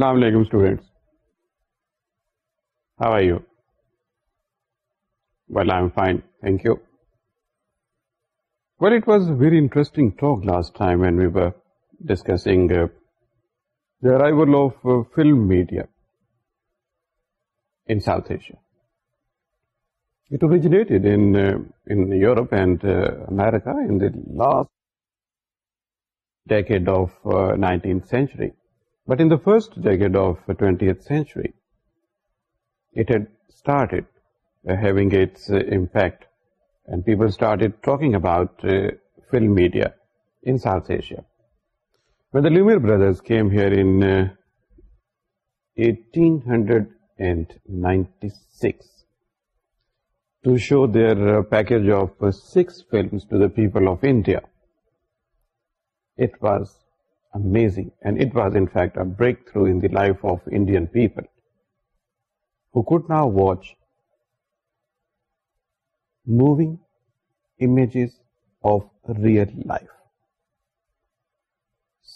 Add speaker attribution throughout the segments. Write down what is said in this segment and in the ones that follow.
Speaker 1: السلام علیکم students how are you well I am fine thank you well it was very interesting talk last time when we were discussing the arrival of film media in in South Asia it originated Europe and America in the last decade of nineteenth century but in the first decade of twentieth century it starting its impact and people about film media واوئر brothers came here eighteen hundred and ninety six to show the package of six film people of India amazing was enter through life of Indian people who could not watch movings of real life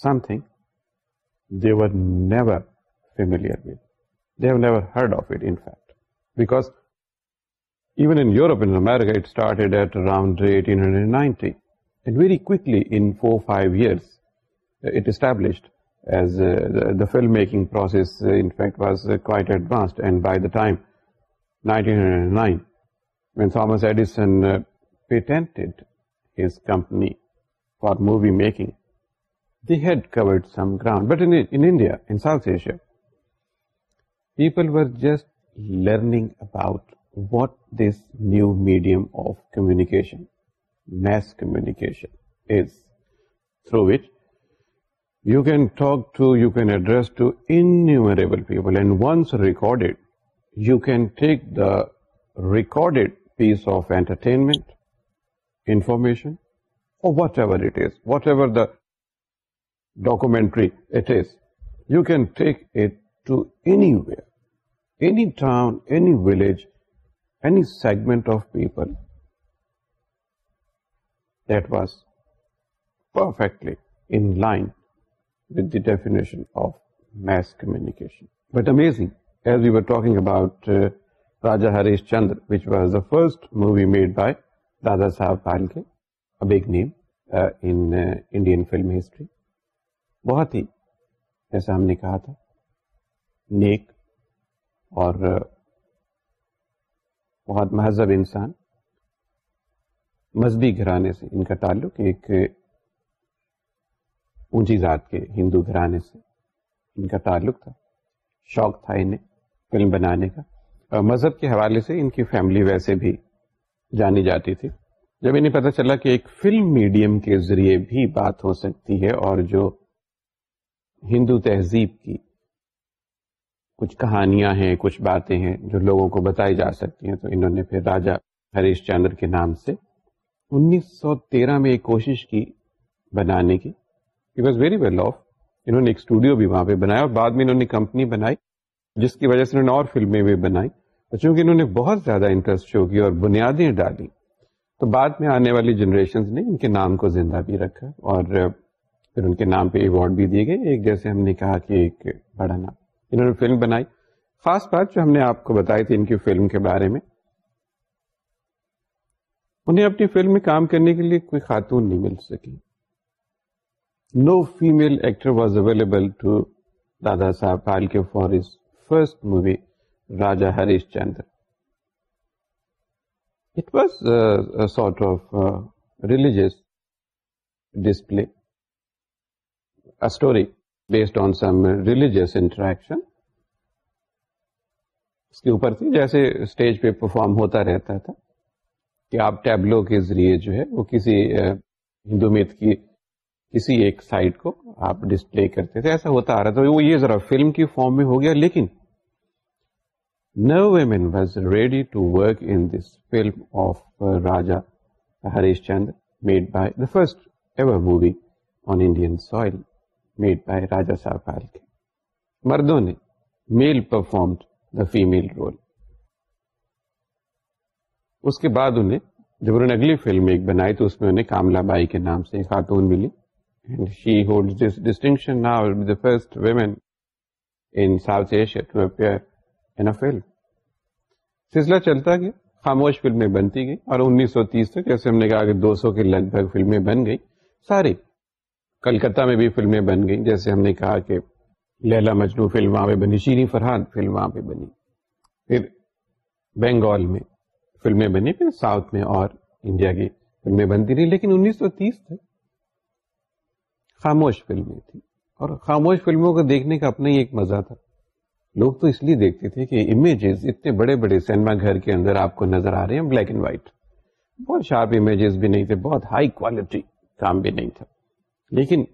Speaker 1: some تھے film prospect was it advance nine تھامسنٹ company for movie making they had some ground بٹیا people are what this new medium of communication through you can talk to, you can address to innumerable people, and once recorded, you can take the recorded piece of entertainment, information, or whatever it is, whatever the documentary it is, you can take it to anywhere, any town, any village, any segment of people. That was perfectly in line Indian film history بہت ہی جیسا ہم نے کہا تھا نیک اور بہت مہذب انسان مذہبی گھرانے سے ان کا تعلق ایک اونچی ذات کے ہندو گھرانے سے ان کا تعلق تھا شوق تھا انہیں فلم بنانے کا اور مذہب کے حوالے سے ان کی فیملی ویسے بھی جانی جاتی تھی جب انہیں پتہ چلا کہ ایک فلم میڈیم کے ذریعے بھی بات ہو سکتی ہے اور جو ہندو تہذیب کی کچھ کہانیاں ہیں کچھ باتیں ہیں جو لوگوں کو بتائی جا سکتی ہیں تو انہوں نے پھر راجا ہریش چندر کے نام سے انیس سو تیرہ میں ایک کوشش کی بنانے کی واز ویری ویل آف انہوں نے ایک اسٹوڈیو بھی وہاں پہ بنایا اور بعد میں انہوں نے کمپنی بنائی جس کی وجہ سے انہوں نے اور فلمیں بھی بنائی چونکہ انہوں نے بہت زیادہ انٹرسٹ شو کی اور بنیادیں ڈالی تو بعد میں آنے والی جنریشن نے ان کے نام کو زندہ بھی رکھا اور پھر ان کے نام پہ ایوارڈ بھی دیے گئے ایک جیسے ہم نے کہا کہ ایک بڑا نام انہوں نے فلم بنائی خاص بات جو ہم نے آپ کو بتائی تھی ان کی فلم کے بارے میں انہیں اپنی فلم میں کام کرنے کے لیے کوئی خاتون نہیں مل سکی no female actor was available to Dadasaheb Phalke for his first movie Raja Harishchandra it was sort of religious display story based on some religious interaction اس کے اوپر تھی جیسے اسٹیج پہ پرفارم ہوتا رہتا تھا کہ آپ ٹیبلو کے ذریعے جو ہے وہ کسی uh, ہندو میت کی کسی ایک سائٹ کو آپ ڈسپلے کرتے تھے ایسا ہوتا آ رہا تھا وہ یہ ذرا فلم کی فارم میں ہو گیا لیکن no women was ready to work in this film of Raja Harishchandra made by the first ever movie on Indian soil made by Raja Phalke مردوں نے male performed the female role اس کے بعد انہیں جب انہوں نے اگلی فلم ایک بنائی تو اس میں انہیں کاملا بائی کے نام سے خاتون ملی and she holds this distinction now will be the first women in South Asia to appear in a film. سلسلہ چلتا گیا خاموش فلمیں بنتی گئی اور انیس سو تیس تک جیسے ہم نے کہا کہ دو سو کے لگ بھگ فلمیں بن گئی ساری کلکتہ میں بھی فلمیں بن گئی جیسے ہم نے کہا کہ لیلا مجنو فلم وہاں پہ بنی شیریں فرحان فلم وہاں پہ بنی پھر بنگال میں فلمیں بنی پھر ساؤتھ میں اور انڈیا کی فلمیں بنتی رہی لیکن انیس سو تیس تک خاموش فلمیں تھیں اور خاموش فلموں کو دیکھنے کا اپنا ہی ایک مزہ تھا لوگ تو اس لیے دیکھتے تھے کہ امیجز اتنے بڑے بڑے سینما گھر کے اندر آپ کو نظر آ رہے ہیں بلیک اینڈ وائٹ بہت شارپ امیجز بھی نہیں تھے بہت ہائی کوالٹی کام بھی نہیں تھا لیکن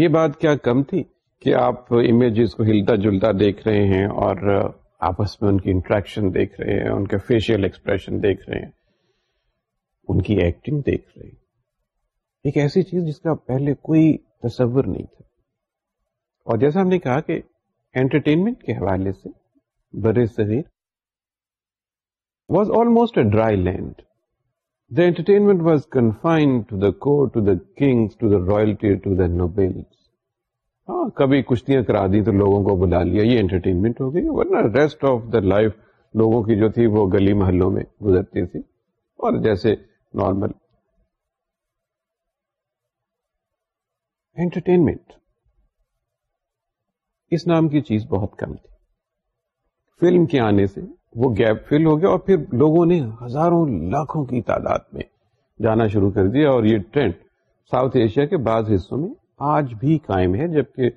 Speaker 1: یہ بات کیا کم تھی کہ آپ امیجز کو ہلتا جلتا دیکھ رہے ہیں اور آپس میں ان کی انٹریکشن دیکھ رہے ہیں ان کے فیشیل ایکسپریشن دیکھ رہے ہیں ان کی ایکٹنگ دیکھ رہے ہیں ایک ایسی چیز جس کا پہلے کوئی تصور نہیں تھا اور جیسا ہم نے کہا کہ انٹرٹینمنٹ کے حوالے سے بر صغیر was almost a dry land the entertainment was confined to the court to the kings to the royalty to the noble ہاں کبھی کشتیاں کرا دی تو لوگوں کو بلا لیا یہ انٹرٹینمنٹ ہو گئی ورنہ ریسٹ آف دا لائف لوگوں کی جو تھی وہ گلی محلوں میں گزرتی تھی اور جیسے نارمل انٹرٹینمنٹ اس نام کی چیز بہت کم تھی فلم کے آنے سے وہ گیپ فل ہو گیا اور پھر لوگوں نے ہزاروں لاکھوں کی تعداد میں جانا شروع کر دیا اور یہ ٹرینڈ ساؤتھ ایشیا کے بعض حصوں میں آج بھی قائم ہے جبکہ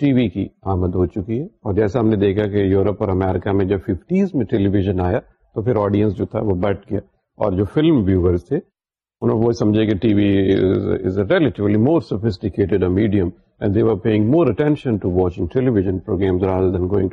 Speaker 1: ٹی وی کی آمد ہو چکی ہے اور جیسا ہم نے دیکھا کہ یورپ اور امریکہ میں جب ففٹیز میں ٹیلی ویژن آیا تو پھر آڈینس جو تھا وہ بٹ گیا اور جو فلم ویورز تھے وہ programmes rather than going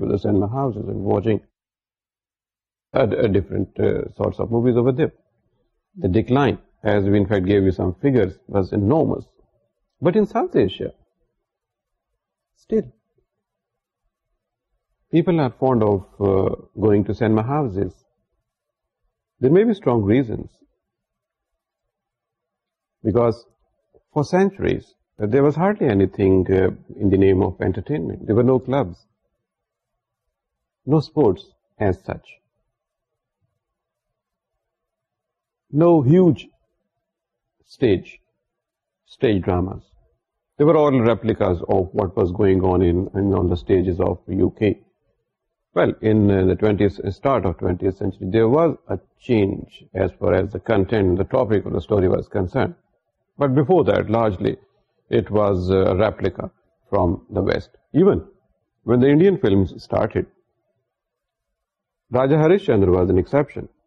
Speaker 1: to There may be strong reasons. For centuries there was hardly sports but before دارجلیٹ was replica from the best Raja Harishchandra was اینسپشنزم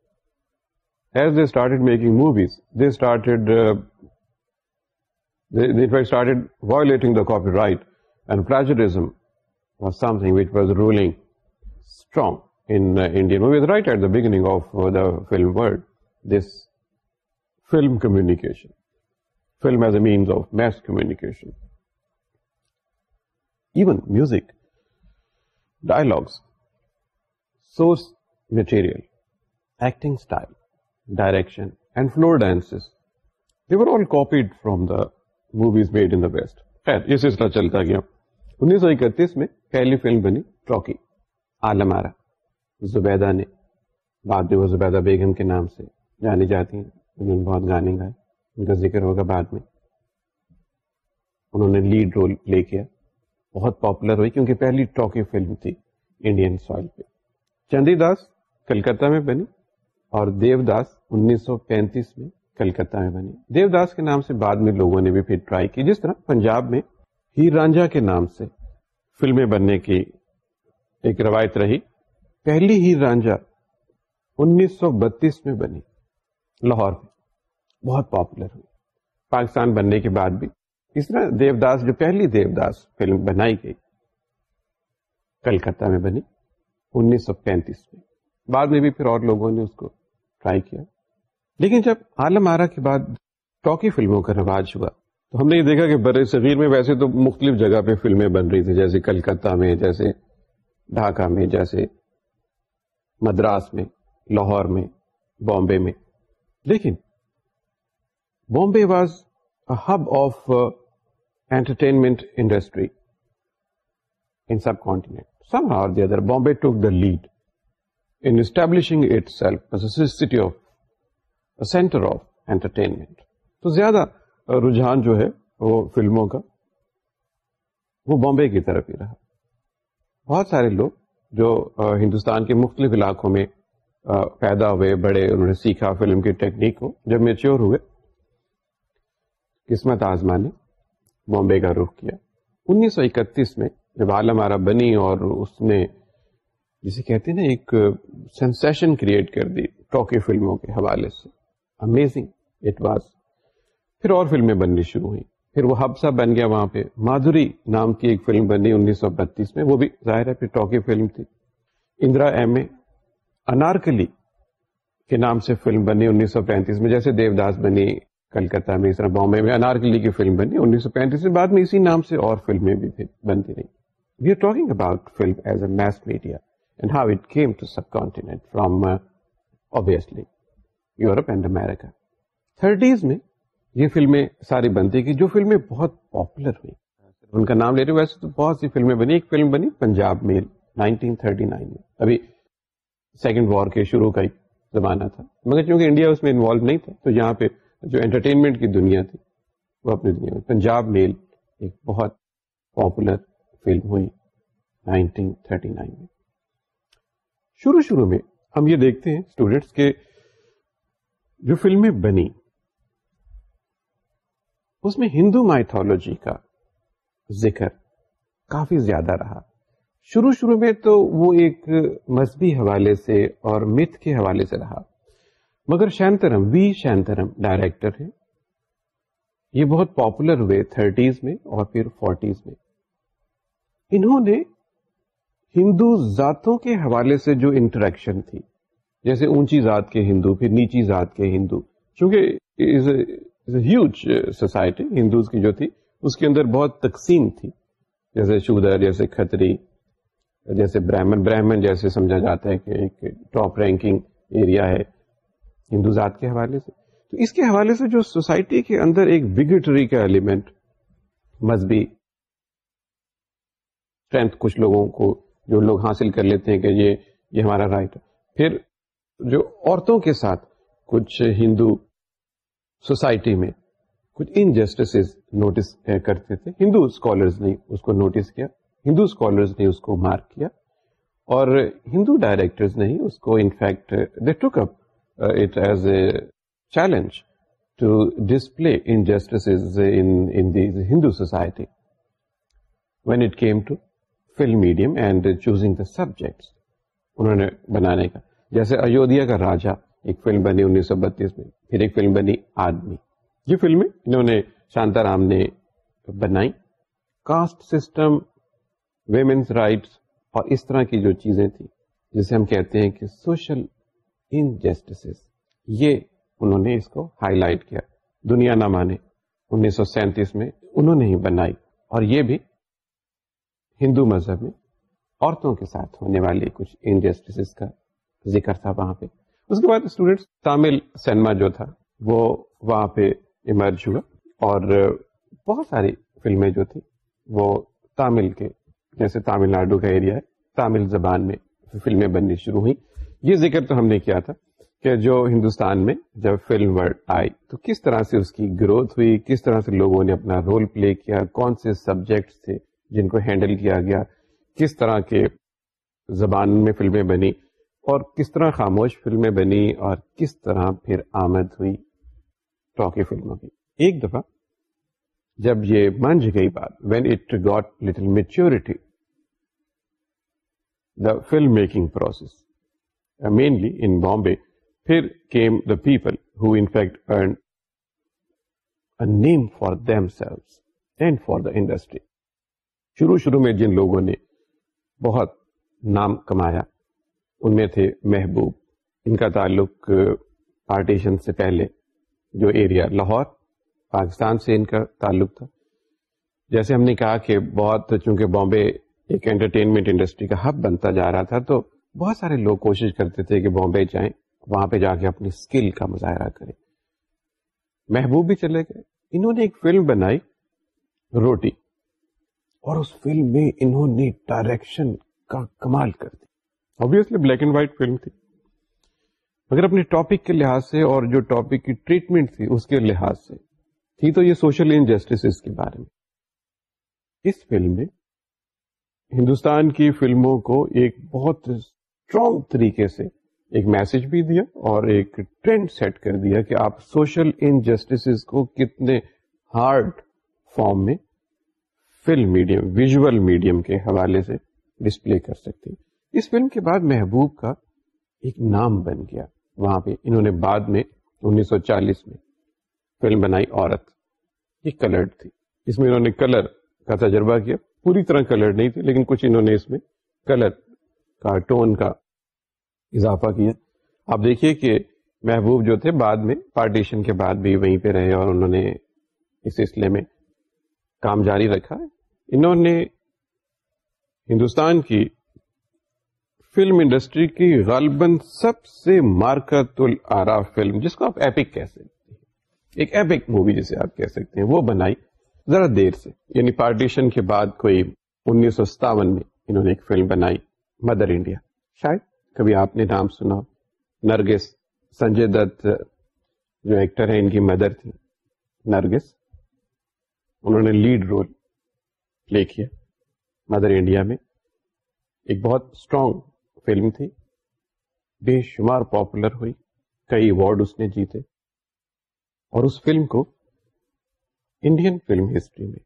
Speaker 1: something was روڈیا movies right at داگنگ film ومیکیشن film as a means of mass communication even music dialogues material acting style direction and floor dance دیور یہ سلسلہ چلتا گیا انیس سو اکتیس میں پہلی film بنی چوکی آلمارا زبیدا نے بعد میں وہ زبیدہ بیگم کے نام سے جانی جاتی ہیں انہوں نے بہت گانے گائے ان کا ذکر ہوگا بعد میں انہوں نے لیڈ رول پلے کیا بہت پاپولر ہوئی کیونکہ پہلی ٹاکی فلم تھی انڈین سوائل پہ چندی داس کلکتہ میں بنی اور دیو داس انیس سو پینتیس میں کلکتہ میں بنی دیو داس کے نام سے بعد میں لوگوں نے بھی پھر ٹرائی کی جس طرح پنجاب میں ہیر رانجا کے نام سے فلمیں بننے کی ایک روایت رہی پہلی ہیر رانجا انیس سو بتیس میں بنی لاہور میں بہت پاپولر ہوئی پاکستان بننے کے بعد بھی اس طرح دیو داس جو پہلی دیو داس فلم بنائی گئی کلکتہ میں بنی انیس سو پینتیس میں بعد بعد میں بھی پھر اور لوگوں نے اس کو ٹرائی کیا لیکن جب عالم آرا کے ٹاکی فلموں کا رواج ہوا تو ہم نے یہ دیکھا کہ بر صغیر میں ویسے تو مختلف جگہ پہ فلمیں بن رہی تھیں جیسے کلکتہ میں جیسے ڈھاکہ میں جیسے مدراس میں لاہور میں بامبے میں لیکن Bombay was hub of entertainment industry in subcontinent some are the other Bombay took the lead in establishing itself city of centre of entertainment تو زیادہ uh, رجحان جو ہے وہ فلموں کا وہ بامبے کی طرف ہی رہا بہت سارے لوگ جو uh, ہندوستان کے مختلف علاقوں میں uh, پیدا ہوئے بڑے انہوں نے سیکھا فلم کی ٹیکنیک کو جب میچیور ہوئے قسمت آزما نے بامبے کا رخ کیا انیس سو اکتیس میں جب عالم آرا بنی اور اس نے جسے کہتے ہیں نا ایک سینسیشن کریٹ کر دی ٹاکی فلموں کے حوالے سے امیزنگ اٹ واز پھر اور فلمیں بننی شروع ہوئیں پھر وہ حبسہ بن گیا وہاں پہ مادھوری نام کی ایک فلم بنی انیس سو بتیس میں وہ بھی ظاہر ہے پھر ٹاکی فلم تھی اندرا ایم اے انارکلی کے نام سے فلم بنی انیس سو پینتیس میں جیسے دیوداس بنی کلکتہ میں اس طرح بامبے میں انارکلی کی فلم بنی انیس سو پینتیس میں بعد میں اسی نام سے اور فلمیں بھی بنتی رہی we are talking about film as a mass media and how it came to subcontinent from obviously Europe and America thirties میں یہ فلمیں ساری بنتی گئی جو فلمیں بہت پاپولر ہوئی ان کا نام لے رہے ویسے تو بہت سی فلمیں بنی ایک فلم بنی پنجاب میل 1939 میں ابھی سیکنڈ وار کے شروع کا زمانہ تھا مگر چونکہ انڈیا اس میں انوالو نہیں تھا تو یہاں پہ جو انٹرٹینمنٹ کی دنیا تھی وہ اپنی دنیا میں پنجاب میل ایک بہت پاپولر فلم ہوئی 1939 میں شروع شروع میں ہم یہ دیکھتے ہیں اسٹوڈینٹس کے جو فلمیں بنی اس میں ہندو مائتھولوجی کا ذکر کافی زیادہ رہا شروع شروع میں تو وہ ایک مذہبی حوالے سے اور متھ کے حوالے سے رہا مگر شینترم وی شینترم ڈائریکٹر ہیں یہ بہت پاپولر ہوئے تھرٹیز میں اور پھر فورٹیز میں انہوں نے ہندو ذاتوں کے حوالے سے جو انٹریکشن تھی جیسے اونچی ذات کے ہندو پھر نیچی ذات کے ہندو چونکہ سوسائٹی uh, ہندوز کی جو تھی اس کے اندر بہت تقسیم تھی جیسے شودر جیسے کھتری جیسے برہمن برہمن جیسے سمجھا جاتا ہے کہ ایک ٹاپ رینکنگ ایریا ہے ہندو ذات کے حوالے سے تو اس کے حوالے سے جو سوسائٹی کے اندر ایک بگٹری کا ایلیمنٹ مذہبی اسٹرینتھ کچھ لوگوں کو جو لوگ حاصل کر لیتے ہیں کہ یہ یہ ہمارا رائٹ ہے پھر جو عورتوں کے ساتھ کچھ ہندو سوسائٹی میں کچھ انجسٹس نوٹس کرتے تھے ہندو اسکالرز نے اس کو نوٹس کیا ہندو اسکالرز نے اس کو مارک کیا اور ہندو ڈائریکٹرز نے اس کو in fact they up challenge to display injustice Hindu society when it came to film medium کا رام نے بنائی کاسٹ سسٹم ویمنس رائٹس اور اس طرح کی جو چیزیں تھیں جسے ہم کہتے ہیں کہ سوشل انجسٹس یہ انہوں نے اس کو ہائی لائٹ کیا دنیا نہ مانے انیس سو سینتیس میں انہوں نے ہی بنائی اور یہ بھی ہندو مذہب میں عورتوں کے ساتھ ہونے والی کچھ انجسٹس کا ذکر تھا وہاں پہ اس کے بعد اسٹوڈینٹس تامل سینما جو تھا وہ وہاں پہ ایمرج ہوا اور بہت ساری فلمیں جو تھی وہ تامل کے جیسے تامل ناڈو کا ایریا ہے تامل زبان میں فلمیں بننی شروع ہوئی یہ ذکر تو ہم نے کیا تھا کہ جو ہندوستان میں جب فلم ورلڈ آئی تو کس طرح سے اس کی گروتھ ہوئی کس طرح سے لوگوں نے اپنا رول پلے کیا کون سے سبجیکٹ تھے جن کو ہینڈل کیا گیا کس طرح کے زبان میں فلمیں بنی اور کس طرح خاموش فلمیں بنی اور کس طرح پھر آمد ہوئی ٹاکی فلموں کی ایک دفعہ جب یہ منج گئی بات when it got little maturity the film making process mainly in Bombay people who name earn themselves and for the industry شروع شروع میں جن لوگوں نے بہت نام کمایا ان میں تھے محبوب ان کا تعلق پارٹیشن uh, سے پہلے جو ایریا لاہور پاکستان سے ان کا تعلق تھا جیسے ہم نے کہا کہ بہت چونکہ بامبے ایک انٹرٹینمنٹ انڈسٹری کا ہب بنتا جا رہا تھا تو بہت سارے لوگ کوشش کرتے تھے کہ بامبے جائیں وہاں پہ جا کے اپنے اسکل کا مظاہرہ کریں محبوب بھی چلے گئے انہوں نے ایک فلم بنائی روٹی اور اس فلم میں انہوں نے ڈائریکشن کا کمال کر دیا بلیک اینڈ وائٹ فلم تھی مگر اپنے ٹاپک کے لحاظ سے اور جو ٹاپک کی ٹریٹمنٹ تھی اس کے لحاظ سے تھی تو یہ سوشل انجسٹس کے بارے میں اس فلم میں ہندوستان کی فلموں کو ایک بہت اسٹرانگ طریقے سے ایک میسج بھی دیا اور ایک ٹرینڈ سیٹ کر دیا کہ آپ سوشل انجسٹس کو کتنے ہارڈ فارم میں فلم میڈیم میڈیم کے حوالے سے ڈسپلے کر سکتے ہیں اس فلم کے بعد محبوب کا ایک نام بن گیا وہاں پہ انہوں نے بعد میں انیس سو چالیس میں فلم بنائی عورت یہ کلرڈ تھی اس میں انہوں نے کلر کا تجربہ کیا پوری طرح کلر نہیں تھی لیکن کچھ انہوں نے اس میں کلر کارٹون کا اضافہ کیا آپ دیکھیے کہ محبوب جو تھے بعد میں پارٹیشن کے بعد بھی وہیں پہ رہے اور انہوں نے اس سلسلے میں کام جاری رکھا انہوں نے ہندوستان کی فلم انڈسٹری کی غالباً سب سے مارکت الرا فلم جس کو آپ ایپک کہہ سکتے ہیں ایک ایپک مووی جسے آپ کہہ سکتے ہیں وہ بنائی ذرا دیر سے یعنی پارٹیشن کے بعد کوئی انیس سو ستاون میں انہوں نے ایک فلم بنائی مدر انڈیا شاید کبھی آپ نے نام سنا نرگس سنجے دت جو ایکٹر ان کی مدر تھی نرگس انہوں نے لیڈ رول پلے کیا مدر انڈیا میں ایک بہت اسٹرانگ فلم تھی بے شمار پاپولر ہوئی کئی ایوارڈ اس نے جیتے اور اس فلم کو انڈین فلم ہسٹری میں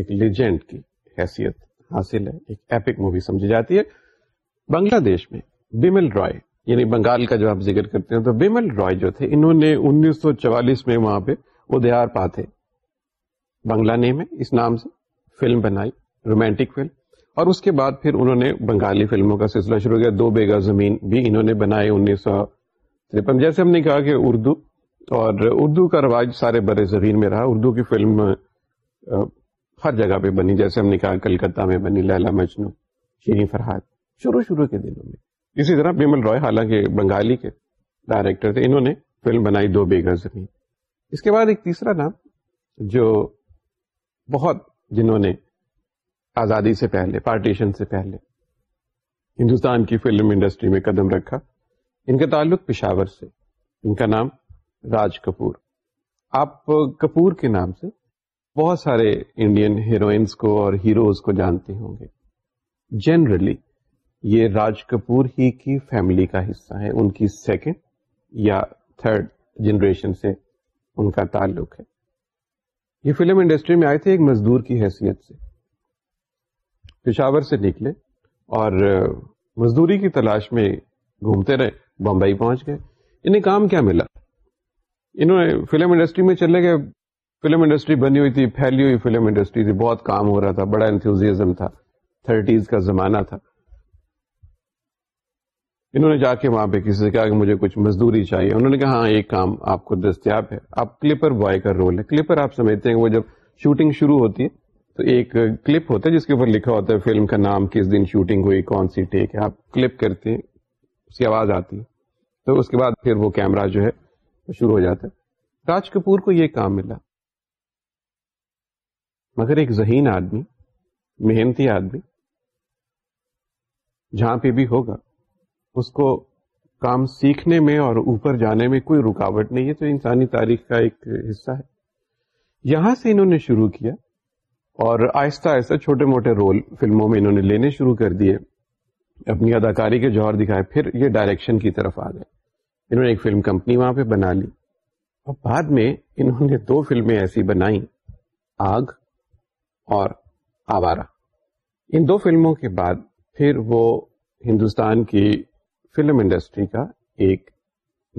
Speaker 1: ایک لیجینڈ کی حیثیت حاصل ہے ایک ایپک مووی سمجھی جاتی ہے بنگلہ دیش میں بمل رائے یعنی بنگال کا جو آپ ذکر کرتے ہیں تو بمل رائے جو تھے انہوں نے انیس سو چوالیس میں وہاں پہ ادیار پا پاتے بنگلہ نے میں اس نام سے فلم بنائی رومانٹک فلم اور اس کے بعد پھر انہوں نے بنگالی فلموں کا سلسلہ شروع کیا دو بیگا زمین بھی انہوں نے بنائے انیس سو ترپن جیسے ہم نے کہا کہ اردو اور اردو کا رواج سارے برے زمین میں رہا اردو کی فلم ہر جگہ پہ بنی جیسے ہم نے کہا کلکتہ میں بنی لیلا مجنو شیریں فرحاد شروع شروع کے دنوں میں اسی طرح بیمل رائے حالانکہ بنگالی کے ڈائریکٹر تھے انہوں نے فلم بنائی دو بے زمین اس کے بعد ایک تیسرا نام جو بہت جنہوں نے آزادی سے پہلے پارٹیشن سے پہلے ہندوستان کی فلم انڈسٹری میں قدم رکھا ان کا تعلق پشاور سے ان کا نام راج کپور آپ کپور کے نام سے بہت سارے انڈین ہیروئنس کو اور ہیروز کو جانتے ہوں گے جنرلی یہ راج کپور ہی کی فیملی کا حصہ ہے ان کی سیکنڈ یا تھرڈ جنریشن سے ان کا تعلق ہے یہ فلم انڈسٹری میں آئے تھے ایک مزدور کی حیثیت سے پشاور سے نکلے اور مزدوری کی تلاش میں گھومتے رہے بمبئی پہنچ گئے انہیں کام کیا ملا انہوں نے فلم انڈسٹری میں چلے گئے فلم انڈسٹری بنی ہوئی تھی پھیلی ہوئی فلم انڈسٹری تھی بہت کام ہو رہا تھا بڑا انتوزیزم تھا تھرٹیز کا زمانہ تھا انہوں نے جا کے وہاں پہ کسی سے کہا کہ مجھے کچھ مزدوری چاہیے انہوں نے کہا ہاں یہ کام آپ کو دستیاب ہے آپ کلپر بوائے کا رول ہے کلپر آپ سمجھتے ہیں وہ جب شوٹنگ شروع ہوتی ہے تو ایک کلپ ہوتا ہے جس کے اوپر لکھا ہوتا ہے فلم کا نام کس دن شوٹنگ ہوئی کون سی ٹیک ہے آپ کلپ کرتے ہیں اس کی آواز آتی ہے تو اس کے بعد پھر وہ کیمرہ جو ہے شروع ہو جاتا ہے راج کپور کو یہ کام ملا مگر ایک ذہین آدمی محنتی آدمی جہاں پہ بھی ہوگا اس کو کام سیکھنے میں اور اوپر جانے میں کوئی رکاوٹ نہیں ہے تو انسانی تاریخ کا ایک حصہ ہے یہاں سے انہوں نے شروع کیا اور آہستہ آہستہ چھوٹے موٹے رول فلموں میں انہوں نے لینے شروع کر دیے اپنی اداکاری کے جوہر دکھائے پھر یہ ڈائریکشن کی طرف آ گئے انہوں نے ایک فلم کمپنی وہاں پہ بنا لی اور بعد میں انہوں نے دو فلمیں ایسی بنائی آگ اور آوارہ ان دو فلموں کے بعد پھر وہ ہندوستان کی فلم انڈسٹری کا ایک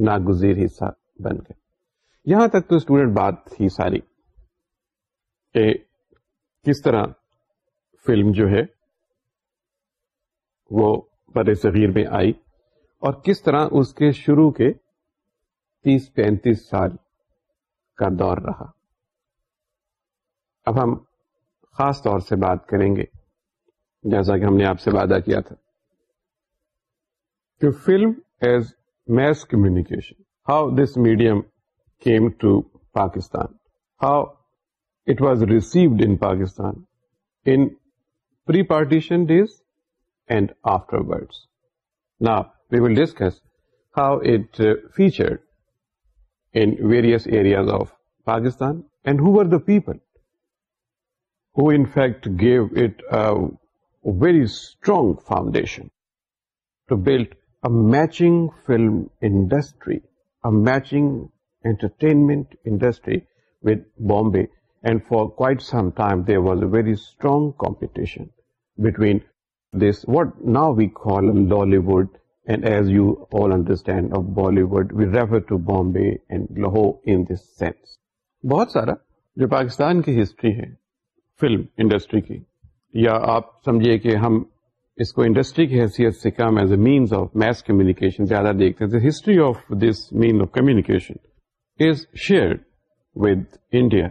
Speaker 1: ناگزیر حصہ بن گئے یہاں تک تو اسٹوڈنٹ بات تھی ساری کہ کس طرح فلم جو ہے وہ بڑے صغیر میں آئی اور کس طرح اس کے شروع کے تیس پینتیس سال کا دور رہا اب ہم خاص طور سے بات کریں گے جیسا کہ ہم نے آپ سے وعدہ کیا تھا to film as mass communication, how this medium came to Pakistan, how it was received in Pakistan in pre-partition days and afterwards. Now, we will discuss how it uh, featured in various areas of Pakistan and who were the people who in fact gave it a very strong foundation to build matching film industry matching entertainment industry with Bombay and for quite some time there was a very strong competition between this what now we call Lollywood and as you all understand of Bollywood we refer to Bombay and Lahore in this sense بہت سارا جو پاکستان کی history ہے film industry کی یا آپ سمجھیے کہ ہم اس کو انڈسٹری کی حیثیت سے کم as a means of mass communication زیادہ دیکھتے ہیں history of this mean of communication is shared with India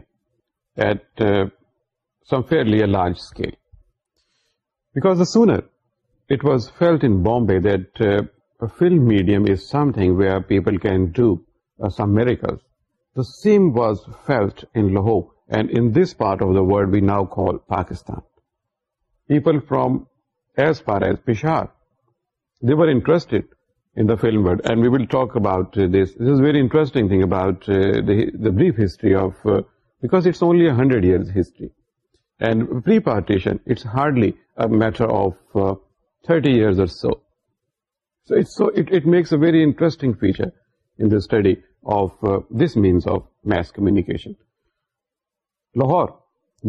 Speaker 1: at some fairly a large scale because the sooner it was felt in Bombay that film medium is something way people can do some miracle the same was felt in Lahore and in this part of the world we now call Pakistan people from there interest in film we will talk about brief ہرلی hundred year historian hardly very interesting feature entity of this means of mass communication Lahore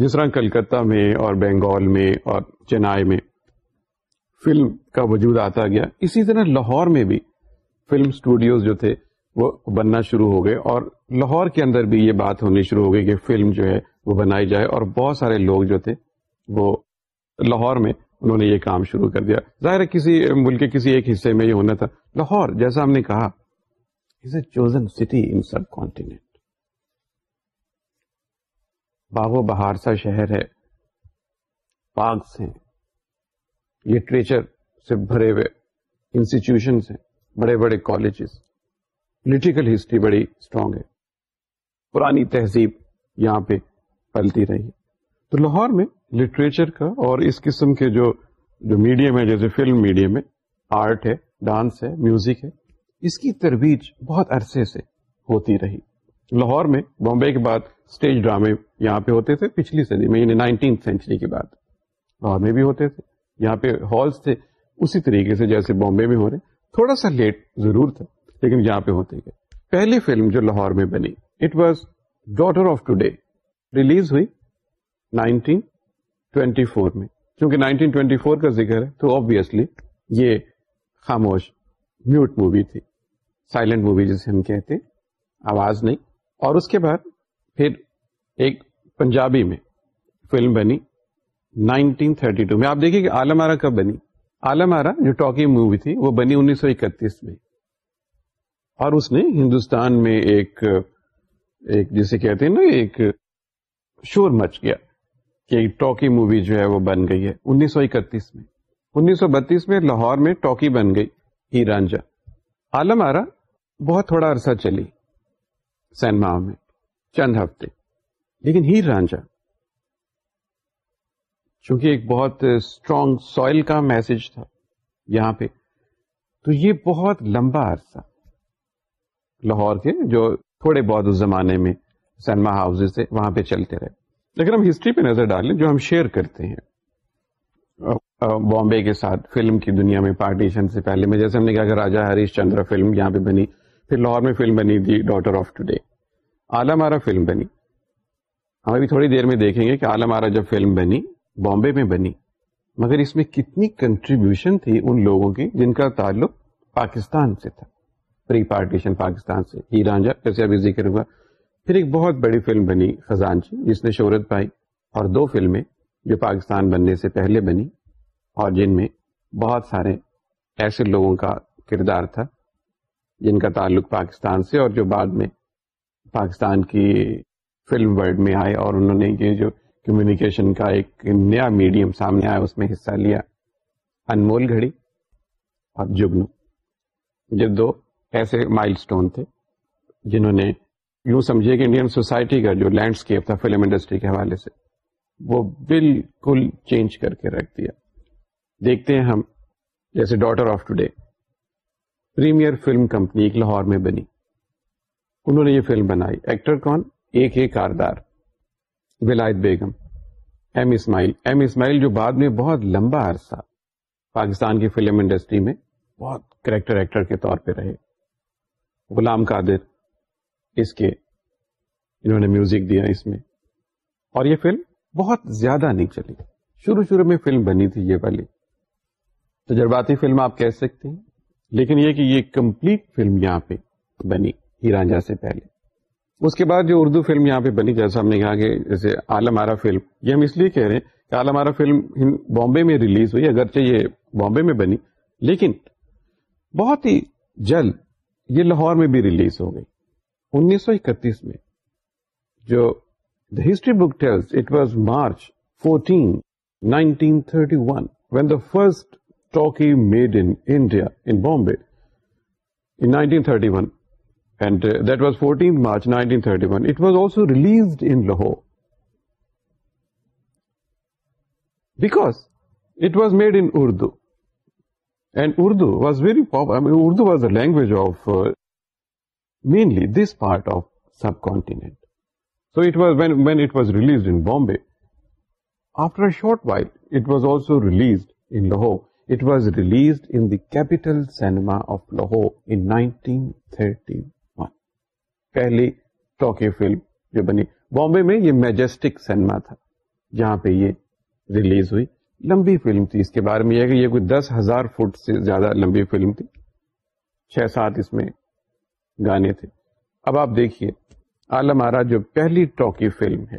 Speaker 1: جس طرح کلکتہ میں اور بینگال میں اور چینائی میں film کا وجود آتا گیا اسی طرح لاہور میں بھی فلم اسٹوڈیوز جو تھے وہ بننا شروع ہو گئے اور لاہور کے اندر بھی یہ بات ہونی شروع ہو گئی کہ فلم جو ہے وہ بنائی جائے اور بہت سارے لوگ جو تھے وہ لاہور میں انہوں نے یہ کام شروع کر دیا ظاہر کسی ملک کے کسی ایک حصے میں یہ ہونا تھا لاہور جیسا ہم نے کہا is a chosen city in subcontinent بہار سا شہر ہے ہیں لٹریچر سے بھرے ہوئے انسٹیٹیوشنس ہیں بڑے بڑے کالجز پولیٹیکل ہسٹری بڑی اسٹرانگ ہے پرانی تہذیب یہاں پہ پلتی رہی ہے تو لاہور میں لٹریچر کا اور اس قسم کے جو جو میڈیم ہے جیسے فلم میڈیم ہے آرٹ ہے ڈانس ہے میوزک ہے اس کی ترویج بہت عرصے سے ہوتی رہی لاہور میں بامبے کے بعد اسٹیج ڈرامے یہاں پہ ہوتے تھے پچھلی سدی میں بھی ہوتے تھے یہاں پہ ہالس تھے اسی طریقے سے جیسے بامبے میں ہو رہے تھوڑا سا لیٹ ضرور تھا لیکن یہاں پہ ہوتے گئے پہلی فلم جو لاہور میں بنی it was daughter of today release ہوئی 1924 میں کیونکہ 1924 کا ذکر ہے تو آبیسلی یہ خاموش میوٹ مووی تھی سائلنٹ مووی جسے ہم کہتے آواز نہیں اور اس کے بعد پھر ایک پنجابی میں فلم بنی 1932 میں آپ میں آپ دیکھیے آرا کب بنی آلم آرا جو ٹاکی مووی تھی وہ بنی 1931 میں اور اس نے ہندوستان میں ایک ایک جسے کہتے ہیں نا ایک شور مچ گیا کہ ٹاکی مووی جو ہے وہ بن گئی ہے 1931 میں 1932 میں لاہور میں ٹاکی بن گئی ہیرانجا آرا بہت تھوڑا عرصہ چلی سینما میں چند ہفتے لیکن ہیر رانجا چونکہ ایک بہت اسٹرانگ سوئل کا میسج تھا یہاں پہ تو یہ بہت لمبا عرصہ لاہور کے جو تھوڑے بہت اس زمانے میں سینما ہاؤز تھے وہاں پہ چلتے رہے اگر ہم ہسٹری پہ نظر ڈالیں جو ہم شیئر کرتے ہیں بامبے کے ساتھ فلم کی دنیا میں پارٹیشن سے پہلے میں جیسے ہم نے کہا کہ راجا ہریش چندرا فلم یہاں پہ بنی پھر لاہور میں فلم بنی تھی daughter of today Alam Ara film بنی ہم ابھی تھوڑی دیر میں دیکھیں گے کہ آلامارا جب فلم بنی بامبے میں بنی مگر اس میں کتنی کنٹریبیوشن تھی ان لوگوں کی جن کا تعلق پاکستان سے تھا پری پارٹیشن پاکستان سے ہی رانجا پھر ابھی ذکر ہوا ایک بہت بڑی فلم بنی خزانچی جس نے شہرت پائی اور دو فلمیں جو پاکستان بننے سے پہلے بنی اور جن میں بہت سارے ایسے لوگوں کا کردار تھا جن کا تعلق پاکستان سے اور جو بعد میں پاکستان کی فلم ورلڈ میں آئے اور انہوں نے یہ جو کمیونیکیشن کا ایک نیا میڈیم سامنے آیا اس میں حصہ لیا انمول گھڑی اور جگنو دو ایسے مائل سٹون تھے جنہوں نے یوں سمجھے کہ انڈین سوسائٹی کا جو لینڈسکیپ تھا فلم انڈسٹری کے حوالے سے وہ بالکل چینج کر کے رکھ دیا دیکھتے ہیں ہم جیسے daughter of today premier film company ایک لاہور میں بنی انہوں نے یہ فلم بنائی ایکٹر کون ایک کاردار بیگم ایم اسماعیل ایم اسماعیل جو بعد میں بہت لمبا عرصہ پاکستان کی فلم انڈسٹری میں بہت کریکٹر ایکٹر کے طور پہ رہے غلام قادر اس کے انہوں نے میوزک دیا اس میں اور یہ فلم بہت زیادہ نہیں چلی شروع شروع میں فلم بنی تھی یہ والی تجرباتی فلم آپ کہہ سکتے ہیں لیکن یہ کہ یہ کمپلیٹ فلم یہاں پہ بنی ہیرانجا سے پہلے اس کے بعد جو اردو فلم یہاں پہ بنی جیسا ہم نے کہا کہ جیسے عالم آرا فلم یہ ہم اس لیے کہہ رہے ہیں کہ عالم آرا فلم بامبے میں ریلیز ہوئی اگرچہ یہ بامبے میں بنی لیکن بہت ہی جلد یہ لاہور میں بھی ریلیز ہو گئی انیس سو اکتیس میں جو the history book tells it was March fourteen nineteen thirty one when the first talkie made India in Bombay in nineteen thirty one Urdu was the language mainly this part of subcontinent so when was release in Bombay after short while was released cinema of لوہٹین پہلی talkie film جو بنی بامبے میں یہ میجیسٹک cinema تھا جہاں پہ یہ release ہوئی لمبی فلم تھی اس کے بارے میں یہ کہ یہ کوئی دس ہزار فٹ سے زیادہ لمبی فلم تھی چھ سات اس میں گانے تھے اب آپ دیکھیے عالم آرا جو پہلی ٹاکی فلم ہے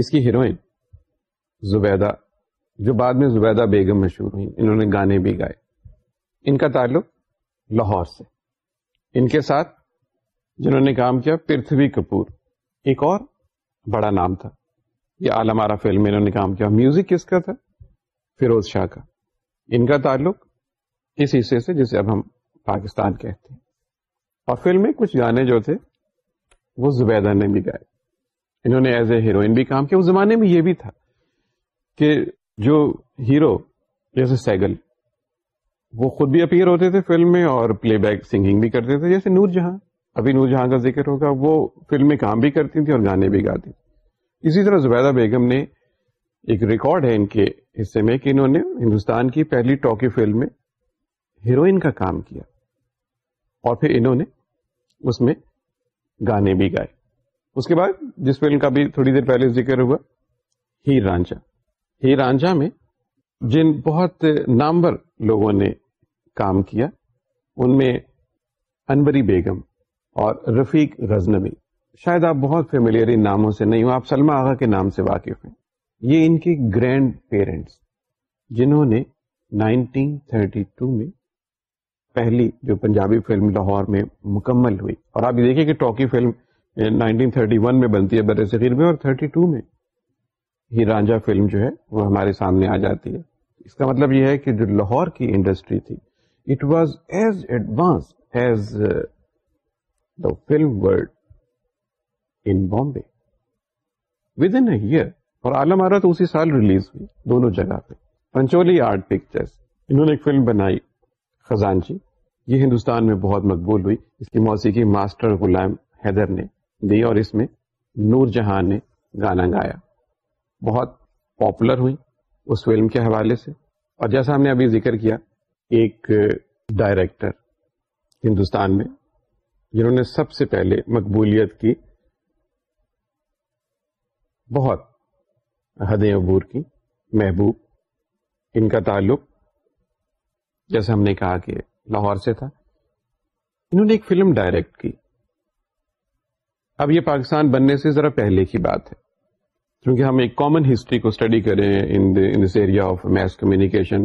Speaker 1: اس کی ہیروئن زبیدہ جو بعد میں زبیدہ بیگم مشہور ہوئی انہوں نے گانے بھی گائے ان کا تعلق لاہور سے ان کے ساتھ جنہوں نے کام کیا پرتھوی کپور ایک اور بڑا نام تھا یہ عالم آرا فلم میں انہوں نے کام کیا میوزک کس کا تھا فیروز شاہ کا ان کا تعلق اس حصے سے جسے اب ہم پاکستان کہتے ہیں اور فلم میں کچھ گانے جو تھے وہ زبیدہ نے بھی گائے انہوں نے ایز اے ہیروئن بھی کام کیا اس زمانے میں یہ بھی تھا کہ جو ہیرو جیسے سیگل وہ خود بھی اپیئر ہوتے تھے فلم میں اور پلے بیک سنگنگ بھی کرتے تھے جیسے نور جہاں ابھی نور جہاں کا ذکر ہوگا وہ فلمیں کام بھی کرتی تھیں اور گانے بھی گاتی تھی اسی طرح زبیدہ بیگم نے ایک ریکارڈ ہے ان کے حصے میں کہ انہوں نے ہندوستان کی پہلی ٹاکی فلم میں ہیروئن کا کام کیا اور پھر انہوں نے اس میں گانے بھی گائے اس کے بعد جس فلم کا بھی تھوڑی دیر پہلے ذکر ہوا ہیر رانجھا ہی رانجھا میں جن بہت نامور لوگوں نے کام کیا ان میں انبری بیگم اور رفیق غز شاید آپ بہت فیملیئر ان ناموں سے نہیں ہوں آپ سلما آغا کے نام سے واقف ہیں یہ ان کے گرینڈ پیرنٹس جنہوں نے 1932 میں پہلی جو پنجابی فلم لاہور میں مکمل ہوئی اور آپ یہ دیکھیں کہ ٹاکی فلم 1931 میں بنتی ہے بر صغیر میں اور 32 میں ہی رانجا فلم جو ہے وہ ہمارے سامنے آ جاتی ہے اس کا مطلب یہ ہے کہ جو لاہور کی انڈسٹری تھی it was as advance as the film world in Bombay. Within a year, اور عالم آرا تو اسی سال ریلیز ہوئی دونوں جگہ پہ پنچولی آرٹ پکچرس انہوں نے ایک فلم بنائی خزانچی جی۔ یہ ہندوستان میں بہت مقبول ہوئی اس کی موسیقی ماسٹر غلام حیدر نے دی اور اس میں نور جہاں نے گانا گایا بہت پاپولر ہوئی اس فلم کے حوالے سے اور جیسا ہم نے ابھی ذکر کیا ایک ڈائریکٹر ہندوستان میں جنہوں نے سب سے پہلے مقبولیت کی بہت حدیں عبور کی محبوب ان کا تعلق جیسے ہم نے کہا کہ لاہور سے تھا انہوں نے ایک فلم ڈائریکٹ کی اب یہ پاکستان بننے سے ذرا پہلے کی بات ہے کیونکہ ہم ایک کامن ہسٹری کو اسٹڈی کریں in this area of mass communication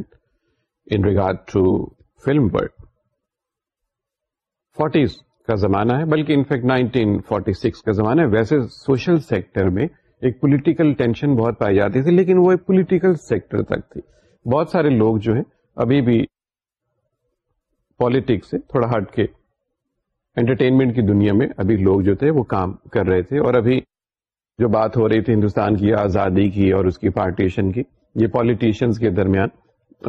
Speaker 1: in regard to film world forties کا زمانہ ہے بلکہ انفیکٹ نائنٹین فورٹی سکس کا زمانہ ہے ویسے سوشل سیکٹر میں ایک پولیٹیکل ٹینشن بہت پائی جاتی تھی لیکن وہ ایک پولیٹیکل سیکٹر تک تھی بہت سارے لوگ جو ہیں ابھی بھی پالیٹکس سے تھوڑا ہٹ کے انٹرٹینمنٹ کی دنیا میں ابھی لوگ جو تھے وہ کام کر رہے تھے اور ابھی جو بات ہو رہی تھی ہندوستان کی آزادی کی اور اس کی پارٹیشن کی یہ پالیٹیشینس کے درمیان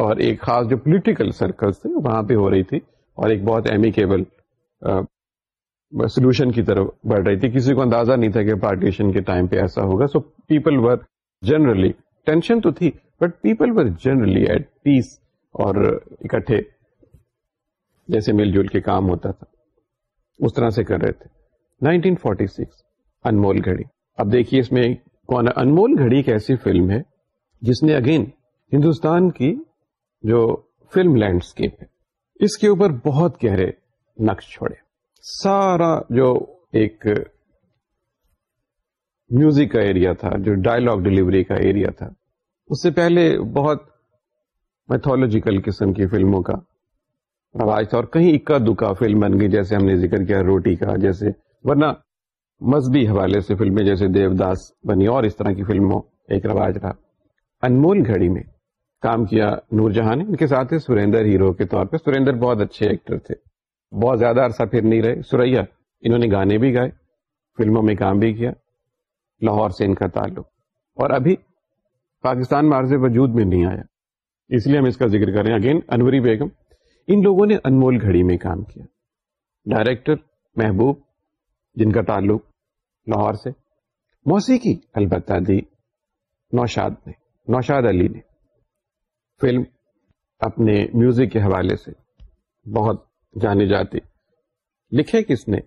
Speaker 1: اور ایک خاص جو پولیٹیکل سرکلس تھے وہاں پہ ہو رہی تھی اور ایک بہت امیکیبل سولوشن کی طرف بڑھ رہی تھی کسی کو اندازہ نہیں تھا کہ پارٹیشن کے ٹائم پہ ایسا ہوگا so people were generally tension تو تھی but people were generally at peace اور اکٹھے جیسے مل جل کے کام ہوتا تھا اس طرح سے کر رہے تھے نائنٹین فورٹی سکس انمول گھڑی اب دیکھیے اس میں کون انمول گھڑی ایک ایسی فلم ہے جس نے اگین ہندوستان کی جو فلم لینڈسکیپ ہے اس کے اوپر بہت گہرے نقش چھوڑے سارا جو ایک میوزک کا ایریا تھا جو ڈائلگ ڈلیوری کا ایریا تھا اس سے پہلے بہت میتھولوجیکل قسم کی فلموں کا رواج تھا اور کہیں اکا دکا فلم بن گئی جیسے ہم نے ذکر کیا روٹی کا جیسے ورنہ مذہبی حوالے سے فلمیں جیسے دیو داس بنی اور اس طرح کی فلموں ایک رواج رہا انمول گھڑی میں کام کیا نور جہاں نے ان کے ساتھ سوریندر ہیرو کے طور پہ سریندر بہت اچھے ایکٹر تھے بہت زیادہ عرصہ پھر نہیں رہے سوریا انہوں نے گانے بھی گائے فلموں میں کام بھی کیا لاہور سے ان کا تعلق اور ابھی پاکستان میں نہیں آیا اس لیے ہم اس کا ذکر کر رہے ہیں اگین انوری بیگم ان لوگوں نے انمول گھڑی میں کام کیا ڈائریکٹر محبوب جن کا تعلق لاہور سے موسیقی البتہ دی نوشاد نے نوشاد علی نے فلم اپنے میوزک کے حوالے سے بہت جانے جاتے لکھے کس نے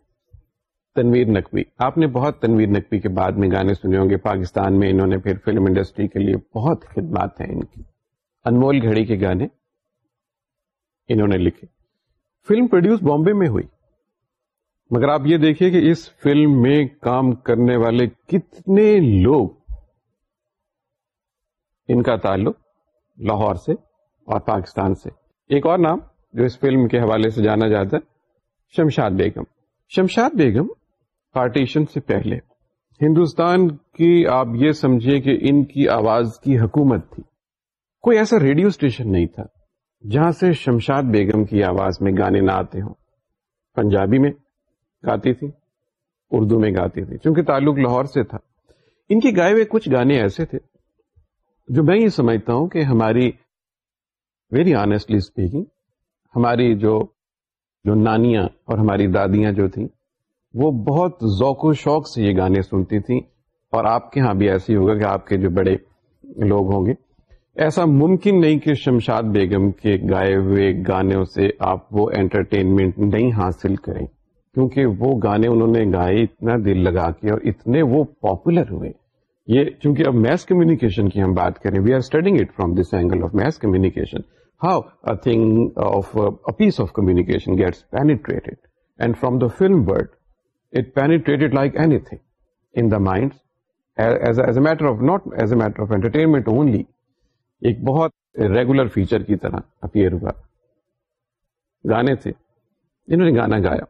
Speaker 1: تنویر نقوی آپ نے بہت تنویر نقوی کے بعد میں گانے سنے ہوں گے پاکستان میں انہوں نے پھر فلم انڈسٹری کے لیے بہت خدمات ہیں ان کی انمول گھڑی کے گانے انہوں نے لکھے فلم پروڈیوس بامبے میں ہوئی مگر آپ یہ دیکھیے کہ اس فلم میں کام کرنے والے کتنے لوگ ان کا تعلق لاہور سے اور پاکستان سے ایک اور نام جو اس فلم کے حوالے سے جانا جاتا ہے شمشاد بیگم شمشاد بیگم پارٹیشن سے پہلے ہندوستان کی آپ یہ سمجھیے کہ ان کی آواز کی حکومت تھی کوئی ایسا ریڈیو اسٹیشن نہیں تھا جہاں سے شمشاد بیگم کی آواز میں گانے نہ آتے ہوں پنجابی میں گاتی تھی اردو میں گاتی تھی چونکہ تعلق لاہور سے تھا ان کے گائے ہوئے کچھ گانے ایسے تھے جو میں یہ سمجھتا ہوں کہ ہماری ویری آنےسٹلی اسپیکنگ ہماری جو جو نانیاں اور ہماری دادیاں جو تھیں وہ بہت ذوق و شوق سے یہ گانے سنتی تھیں اور آپ کے ہاں بھی ایسی ہوگا کہ آپ کے جو بڑے لوگ ہوں گے ایسا ممکن نہیں کہ شمشاد بیگم کے گائے ہوئے گانوں سے آپ وہ انٹرٹینمنٹ نہیں حاصل کریں کیونکہ وہ گانے انہوں نے گائے اتنا دل لگا کے اور اتنے وہ پاپولر ہوئے یہ چونکہ اب میس کمیونیکیشن کی ہم بات کریں we are studying it from this angle of mass communication piece of communication get penetrate and from the film only ایک بہت ریگولر فیچر کی طرح اپیئر ہوا گانے تھے جنہوں نے گانا گایا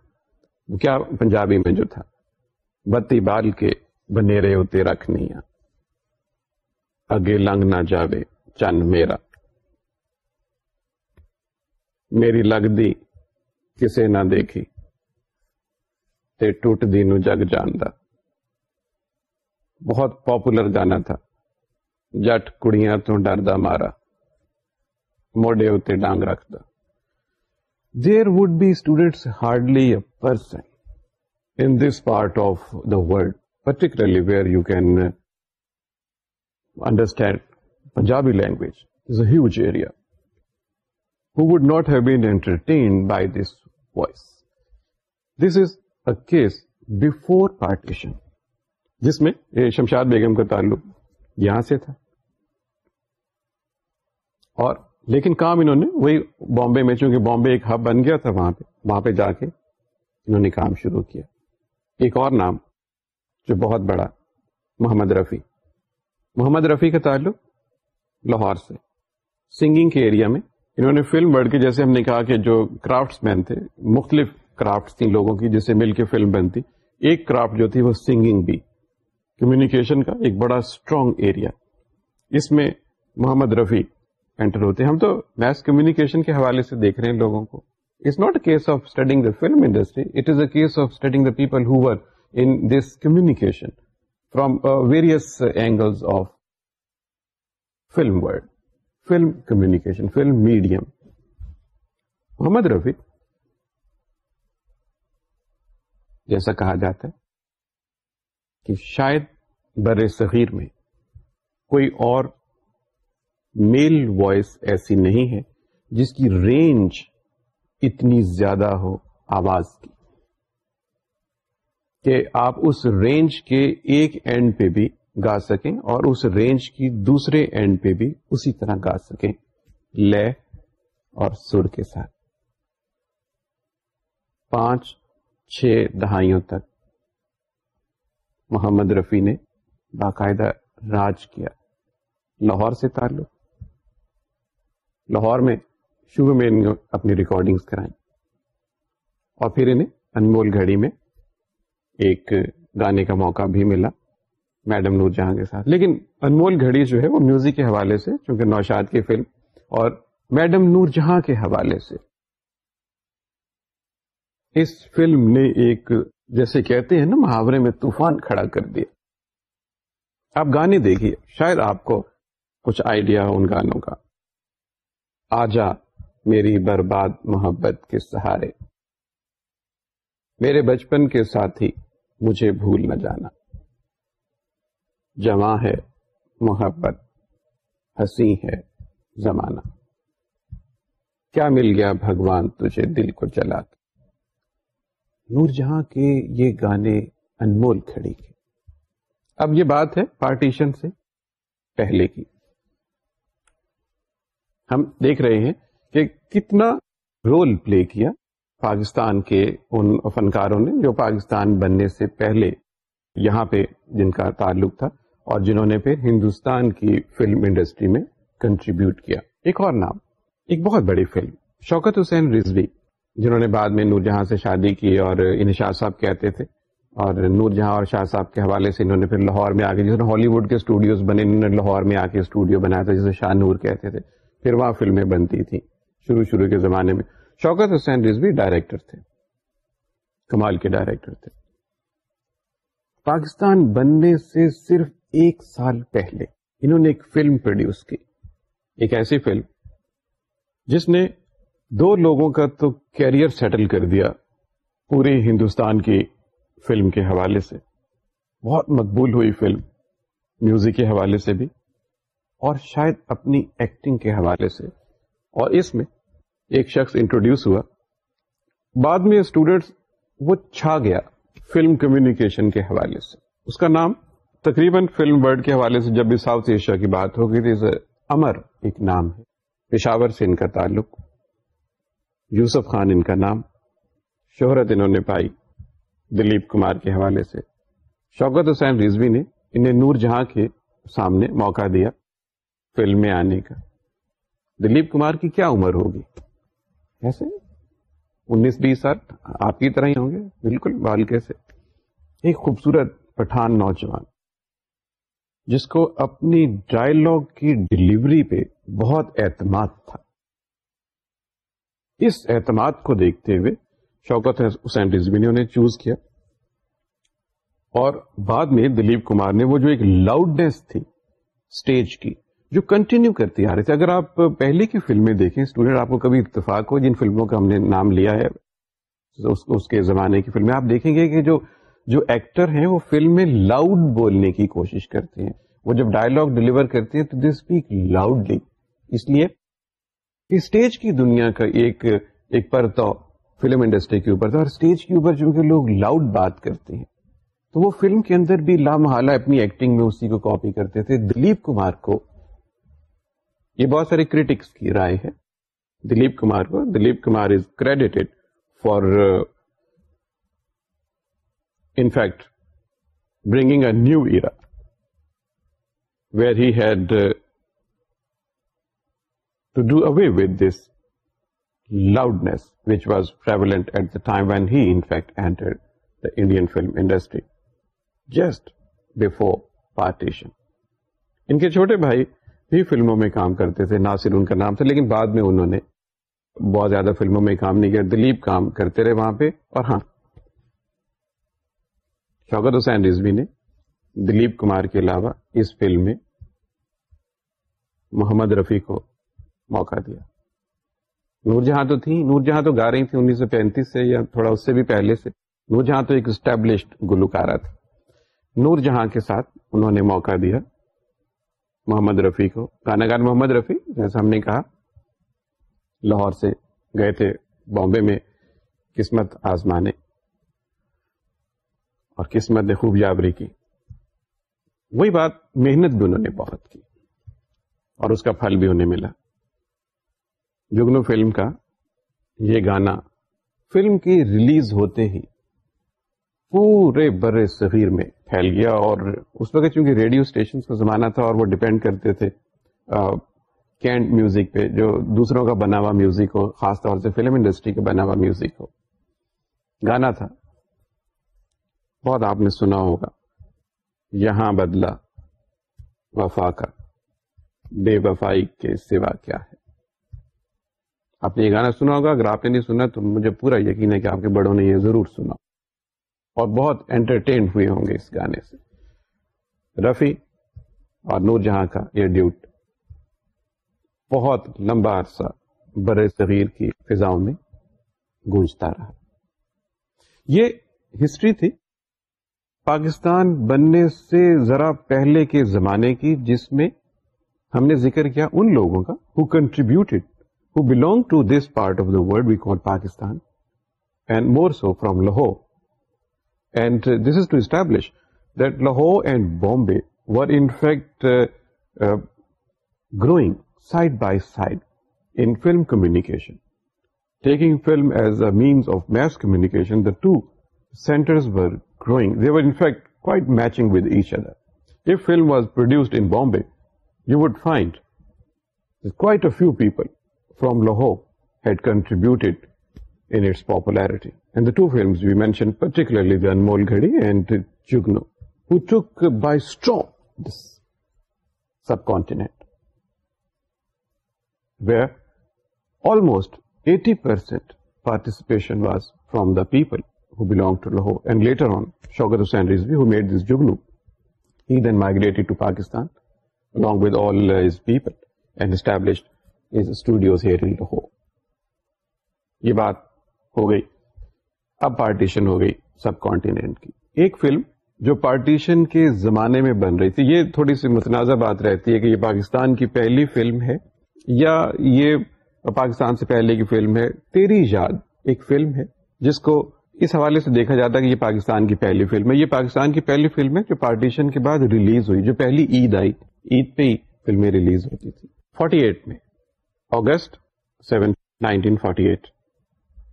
Speaker 1: کیا پنجابی میں جو تھا بتی بال کے بنے رے وہ تیراک اگے لنگ نہ جاوے چند میرا میری لگ دی کسے نہ دیکھی تے ٹوٹ دی نو جگ جاندہ بہت پاپولر گانا تھا جٹ کڑیاں تو ڈردا مارا موڈے ڈانگ رکھ be students hardly a person in this part of the world particularly where you can understand Punjabi language is a huge area who would not have been entertained by this voice. This is a case before partition. جس میں شمشاد بیگم کا تعلق یہاں سے تھا اور لیکن کام انہوں نے وہی بامبے میں چونکہ بامبے ایک ہب بن گیا تھا وہاں پہ وہاں پہ جا کے انہوں نے کام شروع کیا ایک اور نام جو بہت بڑا محمد رفیع محمد رفیع کا تعلق لاہور سے سنگنگ کے ایریا میں انہوں نے فلم ورڈ کے جیسے ہم نے کہا کہ جو کرافٹس مین تھے مختلف کرافٹس تھیں لوگوں کی جسے مل کے فلم بنتی ایک کرافٹ جو تھی وہ سنگنگ بھی کمیونیکیشن کا ایک بڑا اسٹرانگ ایریا اس میں محمد رفیع انٹر ہوتے ہیں ہم تو میس کمیونیکیشن کے حوالے سے دیکھ رہے ہیں لوگوں کو it's not a case of studying the film industry it is a case of studying the people who were in this communication from various angles of film world film communication film medium Muhammad Rafi جیسا کہا جاتا ہے کہ شاید بر صغیر میں کوئی اور میل وائس ایسی نہیں ہے جس کی رینج اتنی زیادہ ہو آواز کی کہ آپ اس رینج کے ایک اینڈ پہ بھی گا سکیں اور اس رینج کی دوسرے اینڈ پہ بھی اسی طرح گا سکیں لے اور سر کے ساتھ پانچ چھ دہائیوں تک محمد رفیع نے باقاعدہ راج کیا لاہور سے تعلق لاہور میں شبہ میں اپنی ریکارڈنگز کرائیں اور پھر انہیں انمول گھڑی میں ایک گانے کا موقع بھی ملا میڈم نور جہاں کے ساتھ لیکن انمول گھڑی جو ہے وہ میوزک کے حوالے سے چونکہ نوشاد کی فلم اور میڈم نور جہاں کے حوالے سے اس فلم نے ایک جیسے کہتے ہیں نا محاورے میں طوفان کھڑا کر دیا آپ گانے دیکھیے شاید آپ کو کچھ آئیڈیا ہو ان گانوں کا آجا میری برباد محبت کے سہارے میرے بچپن کے ساتھ ہی مجھے بھول نہ جانا جمع ہے محبت ہنسی ہے زمانہ کیا مل گیا بھگوان تجھے دل کو جلا نور جہاں کے یہ گانے انمول کھڑی کے اب یہ بات ہے پارٹیشن سے پہلے کی ہم دیکھ رہے ہیں کہ کتنا رول پلے کیا پاکستان کے ان فنکاروں نے جو پاکستان بننے سے پہلے یہاں پہ جن کا تعلق تھا اور جنہوں نے پھر ہندوستان کی فلم انڈسٹری میں کنٹریبیوٹ کیا ایک اور نام ایک بہت بڑی فلم شوکت حسین رضوی جنہوں نے بعد میں نور جہاں سے شادی کی اور انہیں شاہ صاحب کہتے تھے اور نور جہاں اور شاہ صاحب کے حوالے سے انہوں نے پھر لاہور میں آ کے ہالی ووڈ کے اسٹوڈیوز بنے انہوں نے لاہور میں آ کے اسٹوڈیو بنایا تھا جسے شاہ نور کہتے تھے پھر وہاں فلمیں بنتی تھیں شروع شروع کے زمانے میں شوکت حسین رضوی ڈائریکٹر تھے کمال کے ڈائریکٹر تھے پاکستان بننے سے صرف ایک سال پہلے انہوں نے ایک فلم پروڈیوس کی ایک ایسی فلم جس نے دو لوگوں کا تو کیریئر سیٹل کر دیا پورے ہندوستان کی فلم کے حوالے سے بہت مقبول ہوئی فلم میوزک کے حوالے سے بھی اور شاید اپنی ایکٹنگ کے حوالے سے اور اس میں ایک شخص انٹروڈیوس ہوا بعد میں اسٹوڈینٹس وہ چھا گیا فلم کمیونیکیشن کے حوالے سے اس کا نام تقریباً فلم ورڈ کے حوالے سے جب بھی ساؤتھ ایشیا کی بات ہوگی تو اسے امر ایک نام ہے پشاور سے ان کا تعلق یوسف خان ان کا نام شہرت انہوں نے پائی دلیپ کمار کے حوالے سے شوکت حسین رضوی نے انہیں نور جہاں کے سامنے موقع دیا فلم میں آنے کا دلیپ کمار کی کیا عمر ہوگی کیسے انیس بیس سال آپ کی طرح ہی ہوں گے بالکل کیسے ایک خوبصورت پٹھان نوجوان جس کو اپنی ڈائلگ کی ڈلیوری پہ بہت اعتماد تھا اس اعتماد کو دیکھتے ہوئے شوکت حسین نے چوز کیا اور بعد میں دلیپ کمار نے وہ جو ایک لاؤڈنیس تھی اسٹیج کی جو کنٹینیو کرتی آ رہی تھی اگر آپ پہلے کی فلمیں دیکھیں اسٹوڈینٹ آپ کو کبھی اتفاق ہو جن فلموں کا ہم نے نام لیا ہے اس کے زمانے کی فلمیں آپ دیکھیں گے کہ جو جو ایکٹر ہیں وہ فلم میں لاؤڈ بولنے کی کوشش کرتے ہیں وہ جب ڈائلگ ڈلیور کرتے ہیں تو دے اسپیک لاؤڈلی اس لیے اسٹیج کی دنیا کا ایک ایک پرتاؤ فلم انڈسٹری کے اوپر تھا اور اسٹیج کے اوپر چونکہ لوگ لاؤڈ بات کرتے ہیں تو وہ فلم کے اندر بھی لامحالا اپنی ایکٹنگ میں اسی کو کاپی کرتے تھے دلیپ کمار کو یہ بہت سارے کریٹکس کی رائے ہے دلیپ کمار کو Dilip Kumar is credited for fact bringing a new era where had away with this loudness which was prevalent at the time when he in fact Indian film industry just before partition ان کے چھوٹے بھائی بھی فلموں میں کام کرتے تھے نہ صرف ان کا نام تھا لیکن بعد میں انہوں نے بہت زیادہ فلموں میں کام نہیں کیا دلیپ کام کرتے رہے وہاں پہ اور ہاں شوکت حسین رضوی نے دلیپ کمار کے علاوہ اس فلم میں محمد رفیع کو موقع دیا نور جہاں تو تھی نور جہاں تو گا رہی تھی انیس سو پینتیس سے یا تھوڑا اس سے بھی پہلے سے نور جہاں تو ایک اسٹیبلشڈ گلوکارہ تھا نور جہاں کے ساتھ انہوں نے موقع دیا محمد رفیع کو گانا گار محمد رفیع جیسا ہم نے کہا لاہور سے گئے تھے بامبے میں قسمت آزمانے اور قسمت نے خوب یابری کی وہی بات محنت بھی انہوں نے بہت کی اور اس کا پھل بھی انہیں ملا جگنو فلم کا یہ گانا فلم کی ریلیز ہوتے ہی پورے برے صغیر میں پھیل گیا اور اس وقت چونکہ ریڈیو اسٹیشن کا زمانہ تھا اور وہ ڈپینڈ کرتے تھے کینٹ میوزک پہ جو دوسروں کا بنا ہوا میوزک ہو خاص طور سے فلم انڈسٹری کا بنا ہوا میوزک ہو گانا تھا بہت آپ نے سنا ہوگا یہاں بدلا وفا کا بے وفائی کے سوا کیا ہے آپ نے یہ گانا سنا ہوگا اگر آپ نے نہیں سنا تو مجھے پورا یقین ہے کہ آپ کے بڑوں نے یہ ضرور سنا اور بہت انٹرٹین ہوئے ہوں گے اس گانے سے رفی اور نور جہاں کا یہ ڈیوٹ بہت لمبا عرصہ بر صغیر کی فضاؤں میں گونجتا رہا یہ ہسٹری تھی پاکستان بننے سے ذرا پہلے کے زمانے کی جس میں ہم نے ذکر کیا ان لوگوں کا who contributed who belong to this part of the world we call Pakistan and more so the Lahore and this is to establish that and Bombay were in fact growing side by side in film communication taking film as a means of mass communication the two centres owing matching film was produced in Bombay you wind a few people from Lahore had contribute popularity and to film we mention particularly the Anmol Gudi and Jugnu high stock almost eighty percent participation was from the people who belonged to Lahore. And later on, Shogat Hussain Rizvi, who made this Juglu, he then migrated to Pakistan along with all uh, his people and established his studios here in Lahore. یہ بات ہو گئی اب partition ہو گئی سب continent کی ایک film جو partition کے زمانے میں بن رہی تھی یہ تھوڑی سی متنازع بات رہتی ہے کہ یہ پاکستان کی پہلی فلم ہے یا یہ پاکستان سے پہلے کی فلم ہے تیری یاد ایک فلم ہے جس کو اس حوالے سے دیکھا جاتا ہے کہ یہ پاکستان کی پہلی فلم ہے یہ پاکستان کی پہلی فلم ہے جو پارٹیشن کے بعد ریلیز ہوئی جو پہلی عید آئی عید پہ ہی فلمیں ریلیز ہوتی تھی 48 میں اگست 7 1948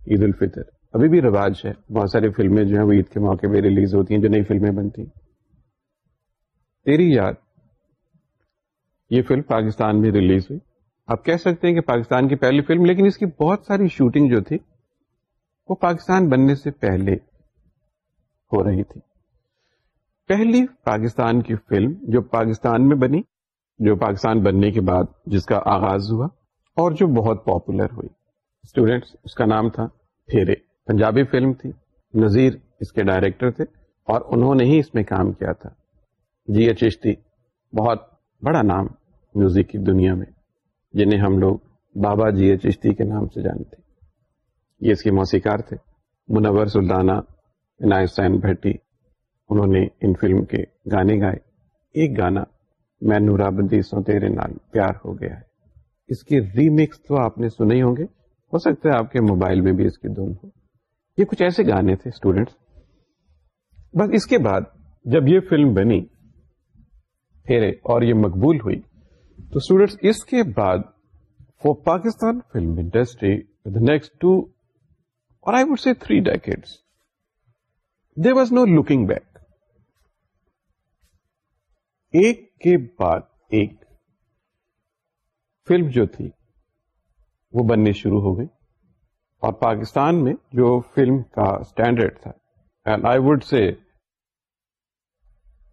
Speaker 1: عید الفطر ابھی بھی رواج ہے بہت ساری فلمیں جو ہیں وہ عید کے موقع پہ ریلیز ہوتی ہیں جو نئی فلمیں بنتی تیری یاد یہ فلم پاکستان میں ریلیز ہوئی آپ کہہ سکتے ہیں کہ پاکستان کی پہلی فلم لیکن اس کی بہت ساری شوٹنگ جو تھی وہ پاکستان بننے سے پہلے ہو رہی تھی پہلی پاکستان کی فلم جو پاکستان میں بنی جو پاکستان بننے کے بعد جس کا آغاز ہوا اور جو بہت پاپولر ہوئی اسٹوڈینٹس اس کا نام تھا پھیرے پنجابی فلم تھی نذیر اس کے ڈائریکٹر تھے اور انہوں نے ہی اس میں کام کیا تھا جی چشتی بہت بڑا نام میوزک کی دنیا میں جنہیں ہم لوگ بابا اے جی چشتی کے نام سے جانتے یہ اس کے موسیقار تھے منور سلطانہ عنایت سین بھٹی انہوں نے ان فلم کے گانے گائے ایک گانا میں نورا بندی سو تیرے نال پیار ہو گیا ہے اس کے ریمکس تو آپ نے سنے ہی ہوں گے ہو سکتا ہے آپ کے موبائل میں بھی اس کی دھن ہو یہ کچھ ایسے گانے تھے اسٹوڈینٹس بس اس کے بعد جب یہ فلم بنی پھیرے اور یہ مقبول ہوئی تو اسٹوڈینٹس اس کے بعد for Pakistan film industry next to اور I would say decades there was no looking back ایک کے بعد ایک فلم جو تھی وہ بننی شروع ہو گئی اور پاکستان میں جو فلم کا اسٹینڈرڈ تھا and I would say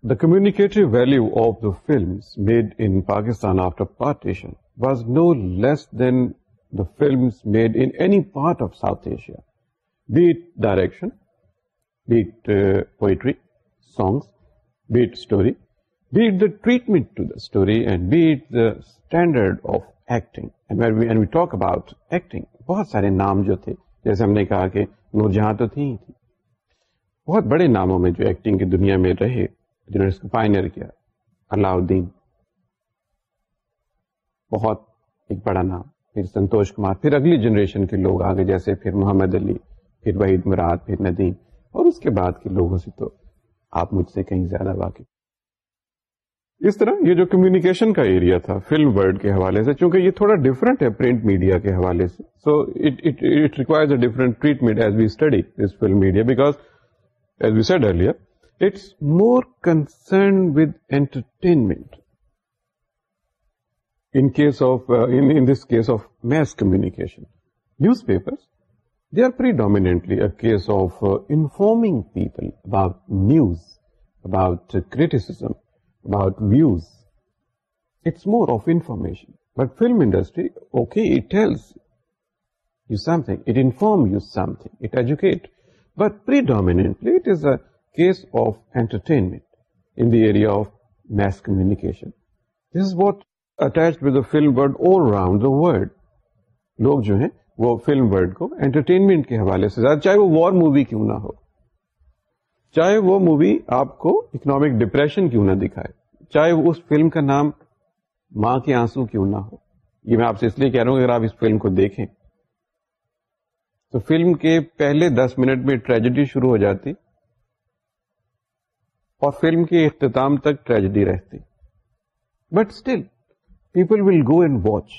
Speaker 1: the communicative value of the film made in Pakistan after partition was no less than the film made any part of South Asia be it uh, acting. Be it the treatment be it the standard of acting بہت سارے نام جو تھے جیسے ہم نے کہا کہ جہاں تو ہی تھی بہت بڑے ناموں میں جو ایکٹنگ کی دنیا میں رہے جنہوں نے اس کو فائنر کیا الدین بہت ایک بڑا نام پھر سنتوش کمار پھر اگلی جنریشن کے لوگ آگے جیسے پھر محمد علی پھر وحید مراد پھر ندیم اور اس کے بعد کے لوگوں سے تو آپ مجھ سے کہیں زیادہ واقف اس طرح یہ جو کمیونیکیشن کا ایریا تھا فلم ورڈ کے حوالے سے چونکہ یہ تھوڑا ڈفرینٹ ہے پرنٹ میڈیا کے حوالے سے so it requires a treatment as we study this film media because as we said earlier it's more concern with entertainment in case of this case of mass communication newspaper information but okay it is a case of entertainment of mass communication this is what attach to the film the world لوگ جو ہیں وہ film world کو entertainment کے حوالے سے زیادہ چاہے وہ وار مووی کیوں نہ ہو چاہے وہ مووی آپ کو اکنامک ڈپریشن کیوں نہ دکھائے چاہے وہ اس فلم کا نام ماں کے آنسو کیوں نہ ہو یہ میں آپ سے اس لیے کہہ رہا ہوں اگر آپ اس فلم کو دیکھیں تو فلم کے پہلے دس منٹ میں ٹریجڈی شروع ہو جاتی اور فلم کے اختتام تک ٹریجڈی رہتی but still people will go and watch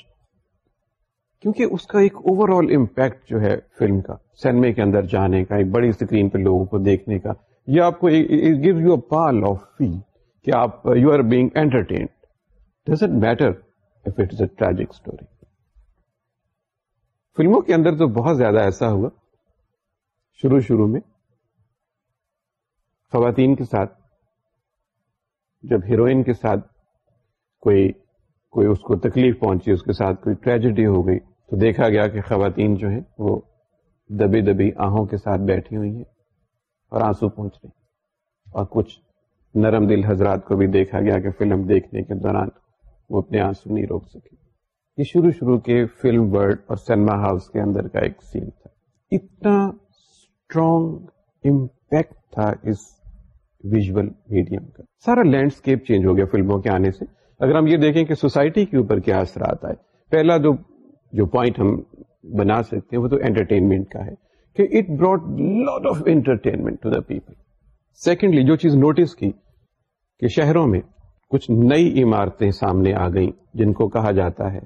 Speaker 1: کیونکہ اس کا ایک اوور آل امپیکٹ جو ہے فلم کا سینمے کے اندر جانے کا ایک بڑی اسکرین پہ لوگوں کو دیکھنے کا یا آپ کو give you pal of feel کہ آپ you are being entertained does it matter if it is a tragic story فلموں کے اندر تو بہت زیادہ ایسا ہوا شروع شروع میں خواتین کے ساتھ جب ہیروئن کے ساتھ کوئی کوئی اس کو تکلیف پہنچی اس کے ساتھ کوئی ٹریجڈی ہو گئی تو دیکھا گیا کہ خواتین جو ہیں وہ دبی دبی آہوں کے ساتھ بیٹھی ہوئی ہیں اور آنسو پہنچ رہی اور کچھ نرم دل حضرات کو بھی دیکھا گیا کہ فلم دیکھنے کے دوران وہ اپنے آنسو نہیں روک سکے یہ شروع شروع کے فلم ورلڈ اور سینما ہاؤس کے اندر کا ایک سین تھا اتنا اسٹرانگ امپیکٹ تھا اس ویژل میڈیم کا سارا لینڈسکیپ چینج ہو گیا فلموں کے آنے سے اگر ہم یہ دیکھیں کہ سوسائٹی کے اوپر کیا اثرات آئے پہلا جو جو پوائنٹ ہم بنا سکتے ہیں وہ تو انٹرٹینمنٹ کا ہے کہ it lot of entertainment to the people secondly جو چیز نوٹس کی کہ شہروں میں کچھ نئی عمارتیں سامنے آ گئیں جن کو کہا جاتا ہے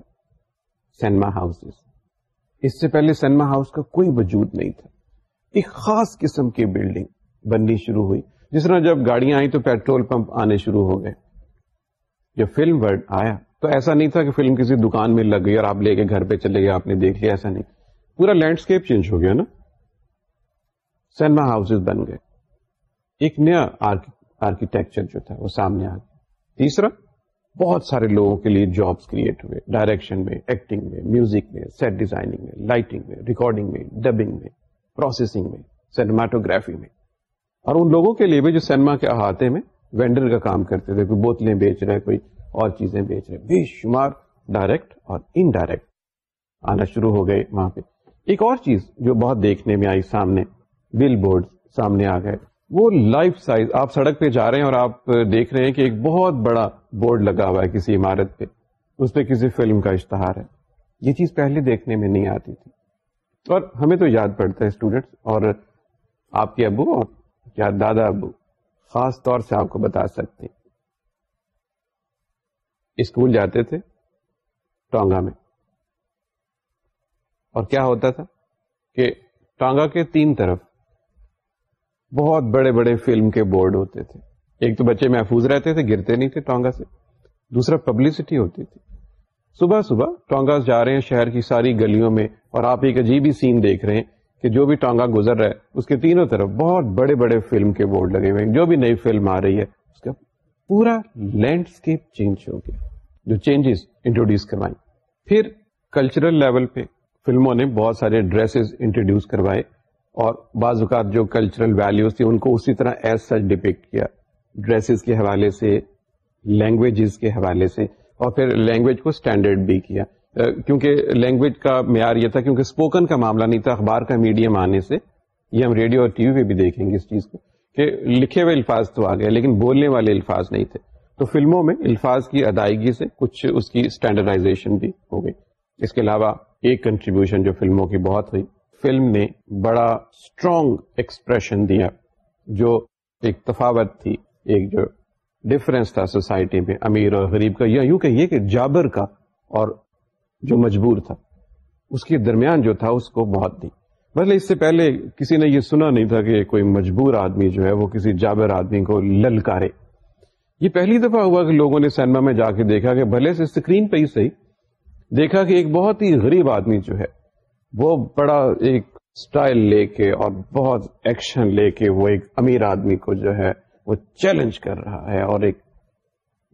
Speaker 1: سینما ہاؤس اس سے پہلے سینما ہاؤس کا کوئی وجود نہیں تھا ایک خاص قسم کی بلڈنگ بننی شروع ہوئی جس طرح جب گاڑیاں آئیں تو پیٹرول پمپ آنے شروع ہو گئے جب فلم ورڈ آیا تو ایسا نہیں تھا کہ فلم کسی دکان میں لگ گئی اور آپ لے کے گھر پہ چلے گئے آپ نے دیکھ لیا ایسا نہیں پورا لینڈسکیپ چینج ہو گیا نا سینما ہاؤس بن گئے ایک نیا آرکیٹیکچر جو تھا وہ سامنے آ گیا تیسرا بہت سارے لوگوں کے لیے جابس کریٹ ہوئے ڈائریکشن میں ایکٹنگ میں میوزک میں سیٹ ڈیزائننگ میں لائٹنگ میں ریکارڈنگ میں ڈبنگ میں پروسیسنگ میں سینماٹوگرافی میں اور ان لوگوں کے لیے بھی جو سینما کے احاطے میں وینڈر کا کام کرتے تھے کوئی بوتلیں بیچ رہے کوئی اور چیزیں بیچ رہے بے شمار ڈائریکٹ اور انڈائریکٹ آنا شروع ہو گئے وہاں پہ ایک اور چیز جو بہت دیکھنے میں آئی سامنے بل بورڈ سامنے آ گئے وہ لائف سائز آپ سڑک پہ جا رہے ہیں اور آپ دیکھ رہے ہیں کہ ایک بہت بڑا بورڈ لگا ہوا ہے کسی عمارت پہ اس پہ کسی فلم کا اشتہار ہے یہ چیز پہلے دیکھنے میں نہیں آتی تھی اور ہمیں تو یاد پڑتا ہے اسٹوڈینٹس اور آپ کے ابو اور یا دادا ابو خاص طور سے آپ کو بتا سکتے ہیں اسکول جاتے تھے ٹانگا میں اور کیا ہوتا تھا کہ ٹانگا کے تین طرف بہت بڑے بڑے فلم کے بورڈ ہوتے تھے ایک تو بچے محفوظ رہتے تھے گرتے نہیں تھے ٹانگا سے دوسرا پبلسٹی ہوتی تھی صبح صبح ٹانگا جا رہے ہیں شہر کی ساری گلیوں میں اور آپ ایک عجیب سین دیکھ رہے ہیں کہ جو بھی ٹانگا گزر رہا ہے اس کے تینوں طرف بہت بڑے بڑے فلم کے بورڈ لگے ہوئے ہیں جو بھی نئی فلم آ رہی ہے اس کا پورا لینڈسکیپ چینج ہو گیا جو چینجز انٹروڈیوس کروائی پھر کلچرل لیول پہ فلموں نے بہت سارے ڈریسز انٹروڈیوس کروائے اور بعض اوقات جو کلچرل ویلوز تھے ان کو اسی طرح ایز سچ ڈپکٹ کیا ڈریسز کے حوالے سے لینگویجز کے حوالے سے اور پھر لینگویج کو اسٹینڈرڈ بھی کیا کیونکہ لینگویج کا معیار یہ تھا کیونکہ اسپوکن کا معاملہ نہیں تھا اخبار کا میڈیم آنے سے یہ ہم ریڈیو اور ٹی وی پہ بھی دیکھیں گے اس چیز کو کہ لکھے ہوئے الفاظ تو آ گئے لیکن بولنے والے الفاظ نہیں تھے تو فلموں میں الفاظ کی ادائیگی سے کچھ اس کی اسٹینڈرڈائزیشن بھی ہو گئی اس کے علاوہ ایک کنٹریبیوشن جو فلموں کی بہت ہوئی فلم نے بڑا اسٹرانگ ایکسپریشن دیا جو ایک تفاوت تھی ایک جو ڈفرینس تھا سوسائٹی میں امیر اور غریب کا یا یوں کہیے کہ جابر کا اور جو مجبور تھا اس کے درمیان جو تھا اس کو بہت دی بھلے اس سے پہلے کسی نے یہ سنا نہیں تھا کہ کوئی مجبور آدمی جو ہے وہ کسی جابر آدمی کو للکارے یہ پہلی دفعہ ہوا کہ لوگوں نے سینما میں جا کے دیکھا کہ بھلے سے اسکرین پہ ہی صحیح دیکھا کہ ایک بہت ہی غریب آدمی جو ہے وہ بڑا ایک اسٹائل لے کے اور بہت ایکشن لے کے وہ ایک امیر آدمی کو جو ہے وہ چیلنج کر رہا ہے اور ایک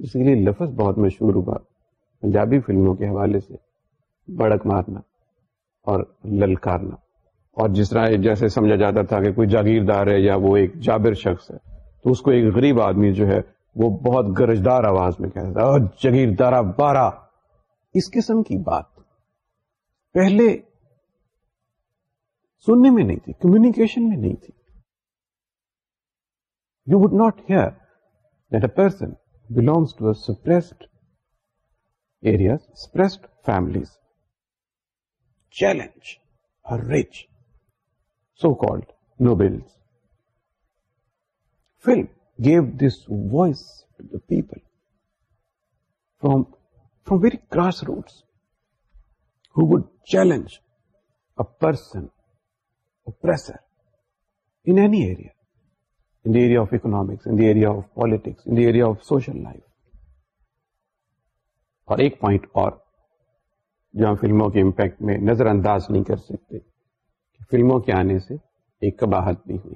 Speaker 1: اس کے لیے لفظ بہت مشہور ہوا پنجابی فلموں کے حوالے سے بڑک مارنا اور للکارنا اور جس طرح جیسے سمجھا جاتا تھا کہ کوئی جاگیردار ہے یا وہ ایک جابر شخص ہے تو اس کو ایک غریب آدمی جو ہے وہ بہت گرجدار آواز میں کہتا تھا جگیردار بارہ اس قسم کی بات پہلے سننے میں نہیں تھی کمیونیکیشن میں نہیں تھی you would not hear that a person belongs to suppressed area families challenge rich so called nobles film gave this voice to the people from from very grass roots who would challenge a person in any area in the area of economics in the area of politics in the area of social life اور ایک point اور جہاں فلموں کے impact میں نظر انداز نہیں کر سکتے فلموں کے آنے سے ایک کباہت بھی ہوئی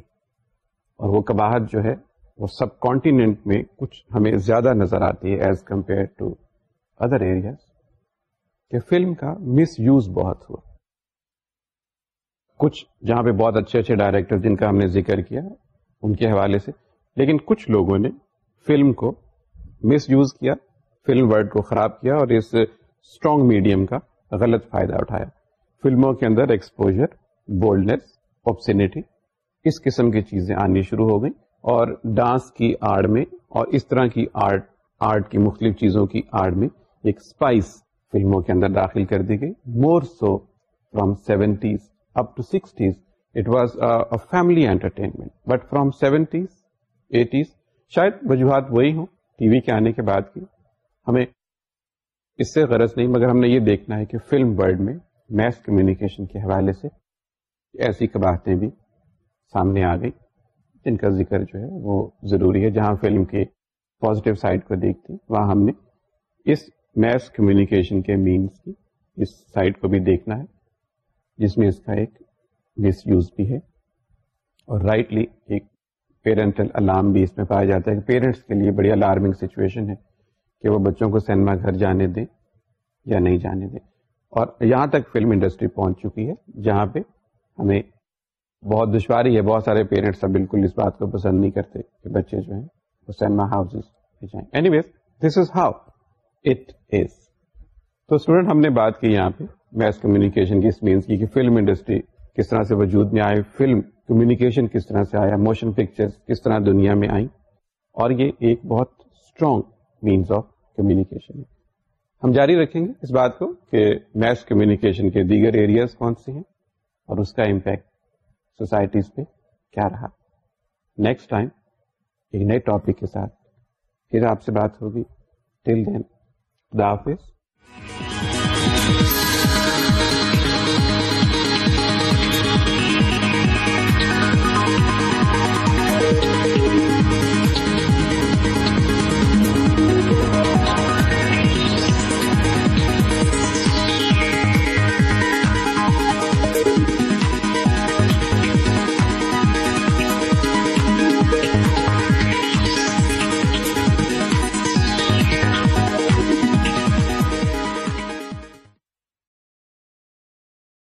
Speaker 1: اور وہ کباہت جو ہے وہ سب کانٹیننٹ میں کچھ ہمیں زیادہ نظر آتی ہے as compare to other area کہ فلم کا مس یوز بہت ہوا کچھ جہاں پہ بہت اچھے اچھے ڈائریکٹر جن کا ہم نے ذکر کیا ان کے حوالے سے لیکن کچھ لوگوں نے فلم کو مس یوز کیا فلم ورڈ کو خراب کیا اور اس اسٹرانگ میڈیم کا غلط فائدہ اٹھایا فلموں کے اندر ایکسپوجر بولڈنیس اوبسنیٹی اس قسم کی چیزیں آنی شروع ہو گئیں اور ڈانس کی آڑ میں اور اس طرح کی آرٹ آرٹ کی مختلف چیزوں کی آڑ میں ایک اسپائس فلموں کے اندر داخل کر دی گئی more so from seventies up to sixties it was family entertainment but from seventies eighties شاید وجوہات وہی ہوں ٹی وی کے آنے کے بعد کی ہمیں اس سے غرض نہیں مگر ہم نے یہ دیکھنا ہے کہ فلم ورلڈ میں میس کمیونیکیشن کے حوالے سے ایسی قباہتیں بھی سامنے آ گئی جن کا ذکر جو ہے وہ ضروری ہے جہاں فلم کے پازیٹیو سائڈ کو دیکھتے وہاں ہم نے اس میس کمیونیکیشن کے مینس کی اس سائڈ کو بھی دیکھنا ہے جس میں اس کا ایک مس یوز بھی ہے اور رائٹلی ایک پیرنٹل الارم بھی اس میں پایا جاتا ہے کہ پیرنٹس کے لیے بڑی الارمنگ سچویشن ہے کہ وہ بچوں کو سینما گھر جانے دیں یا نہیں جانے دیں اور یہاں تک فلم انڈسٹری پہنچ چکی ہے جہاں پہ ہمیں بہت دشواری ہے بہت سارے پیرنٹس بالکل اس بات کو پسند نہیں کرتے کہ بچے جو ہیں وہ سینما جائیں anyways this is is how it تو اسٹوڈنٹ ہم نے بات کی یہاں پہ میس کمیونیکیشن کی اس مینس کی کہ فلم انڈسٹری کس طرح سے وجود میں آئے فلم کمیونیکیشن کس طرح سے آیا موشن پکچر کس طرح دنیا میں آئی اور یہ ایک بہت اسٹرانگ مینس آف ہے ہم جاری رکھیں گے اس بات کو کہ میس کمیونیکیشن کے دیگر ایریاز کون سے ہیں اور اس کا امپیکٹ سوسائٹیز پہ کیا رہا نیکسٹ ٹائم ایک نئے ٹاپک کے ساتھ پھر آپ سے بات ہوگی ٹل دین خدا حافظ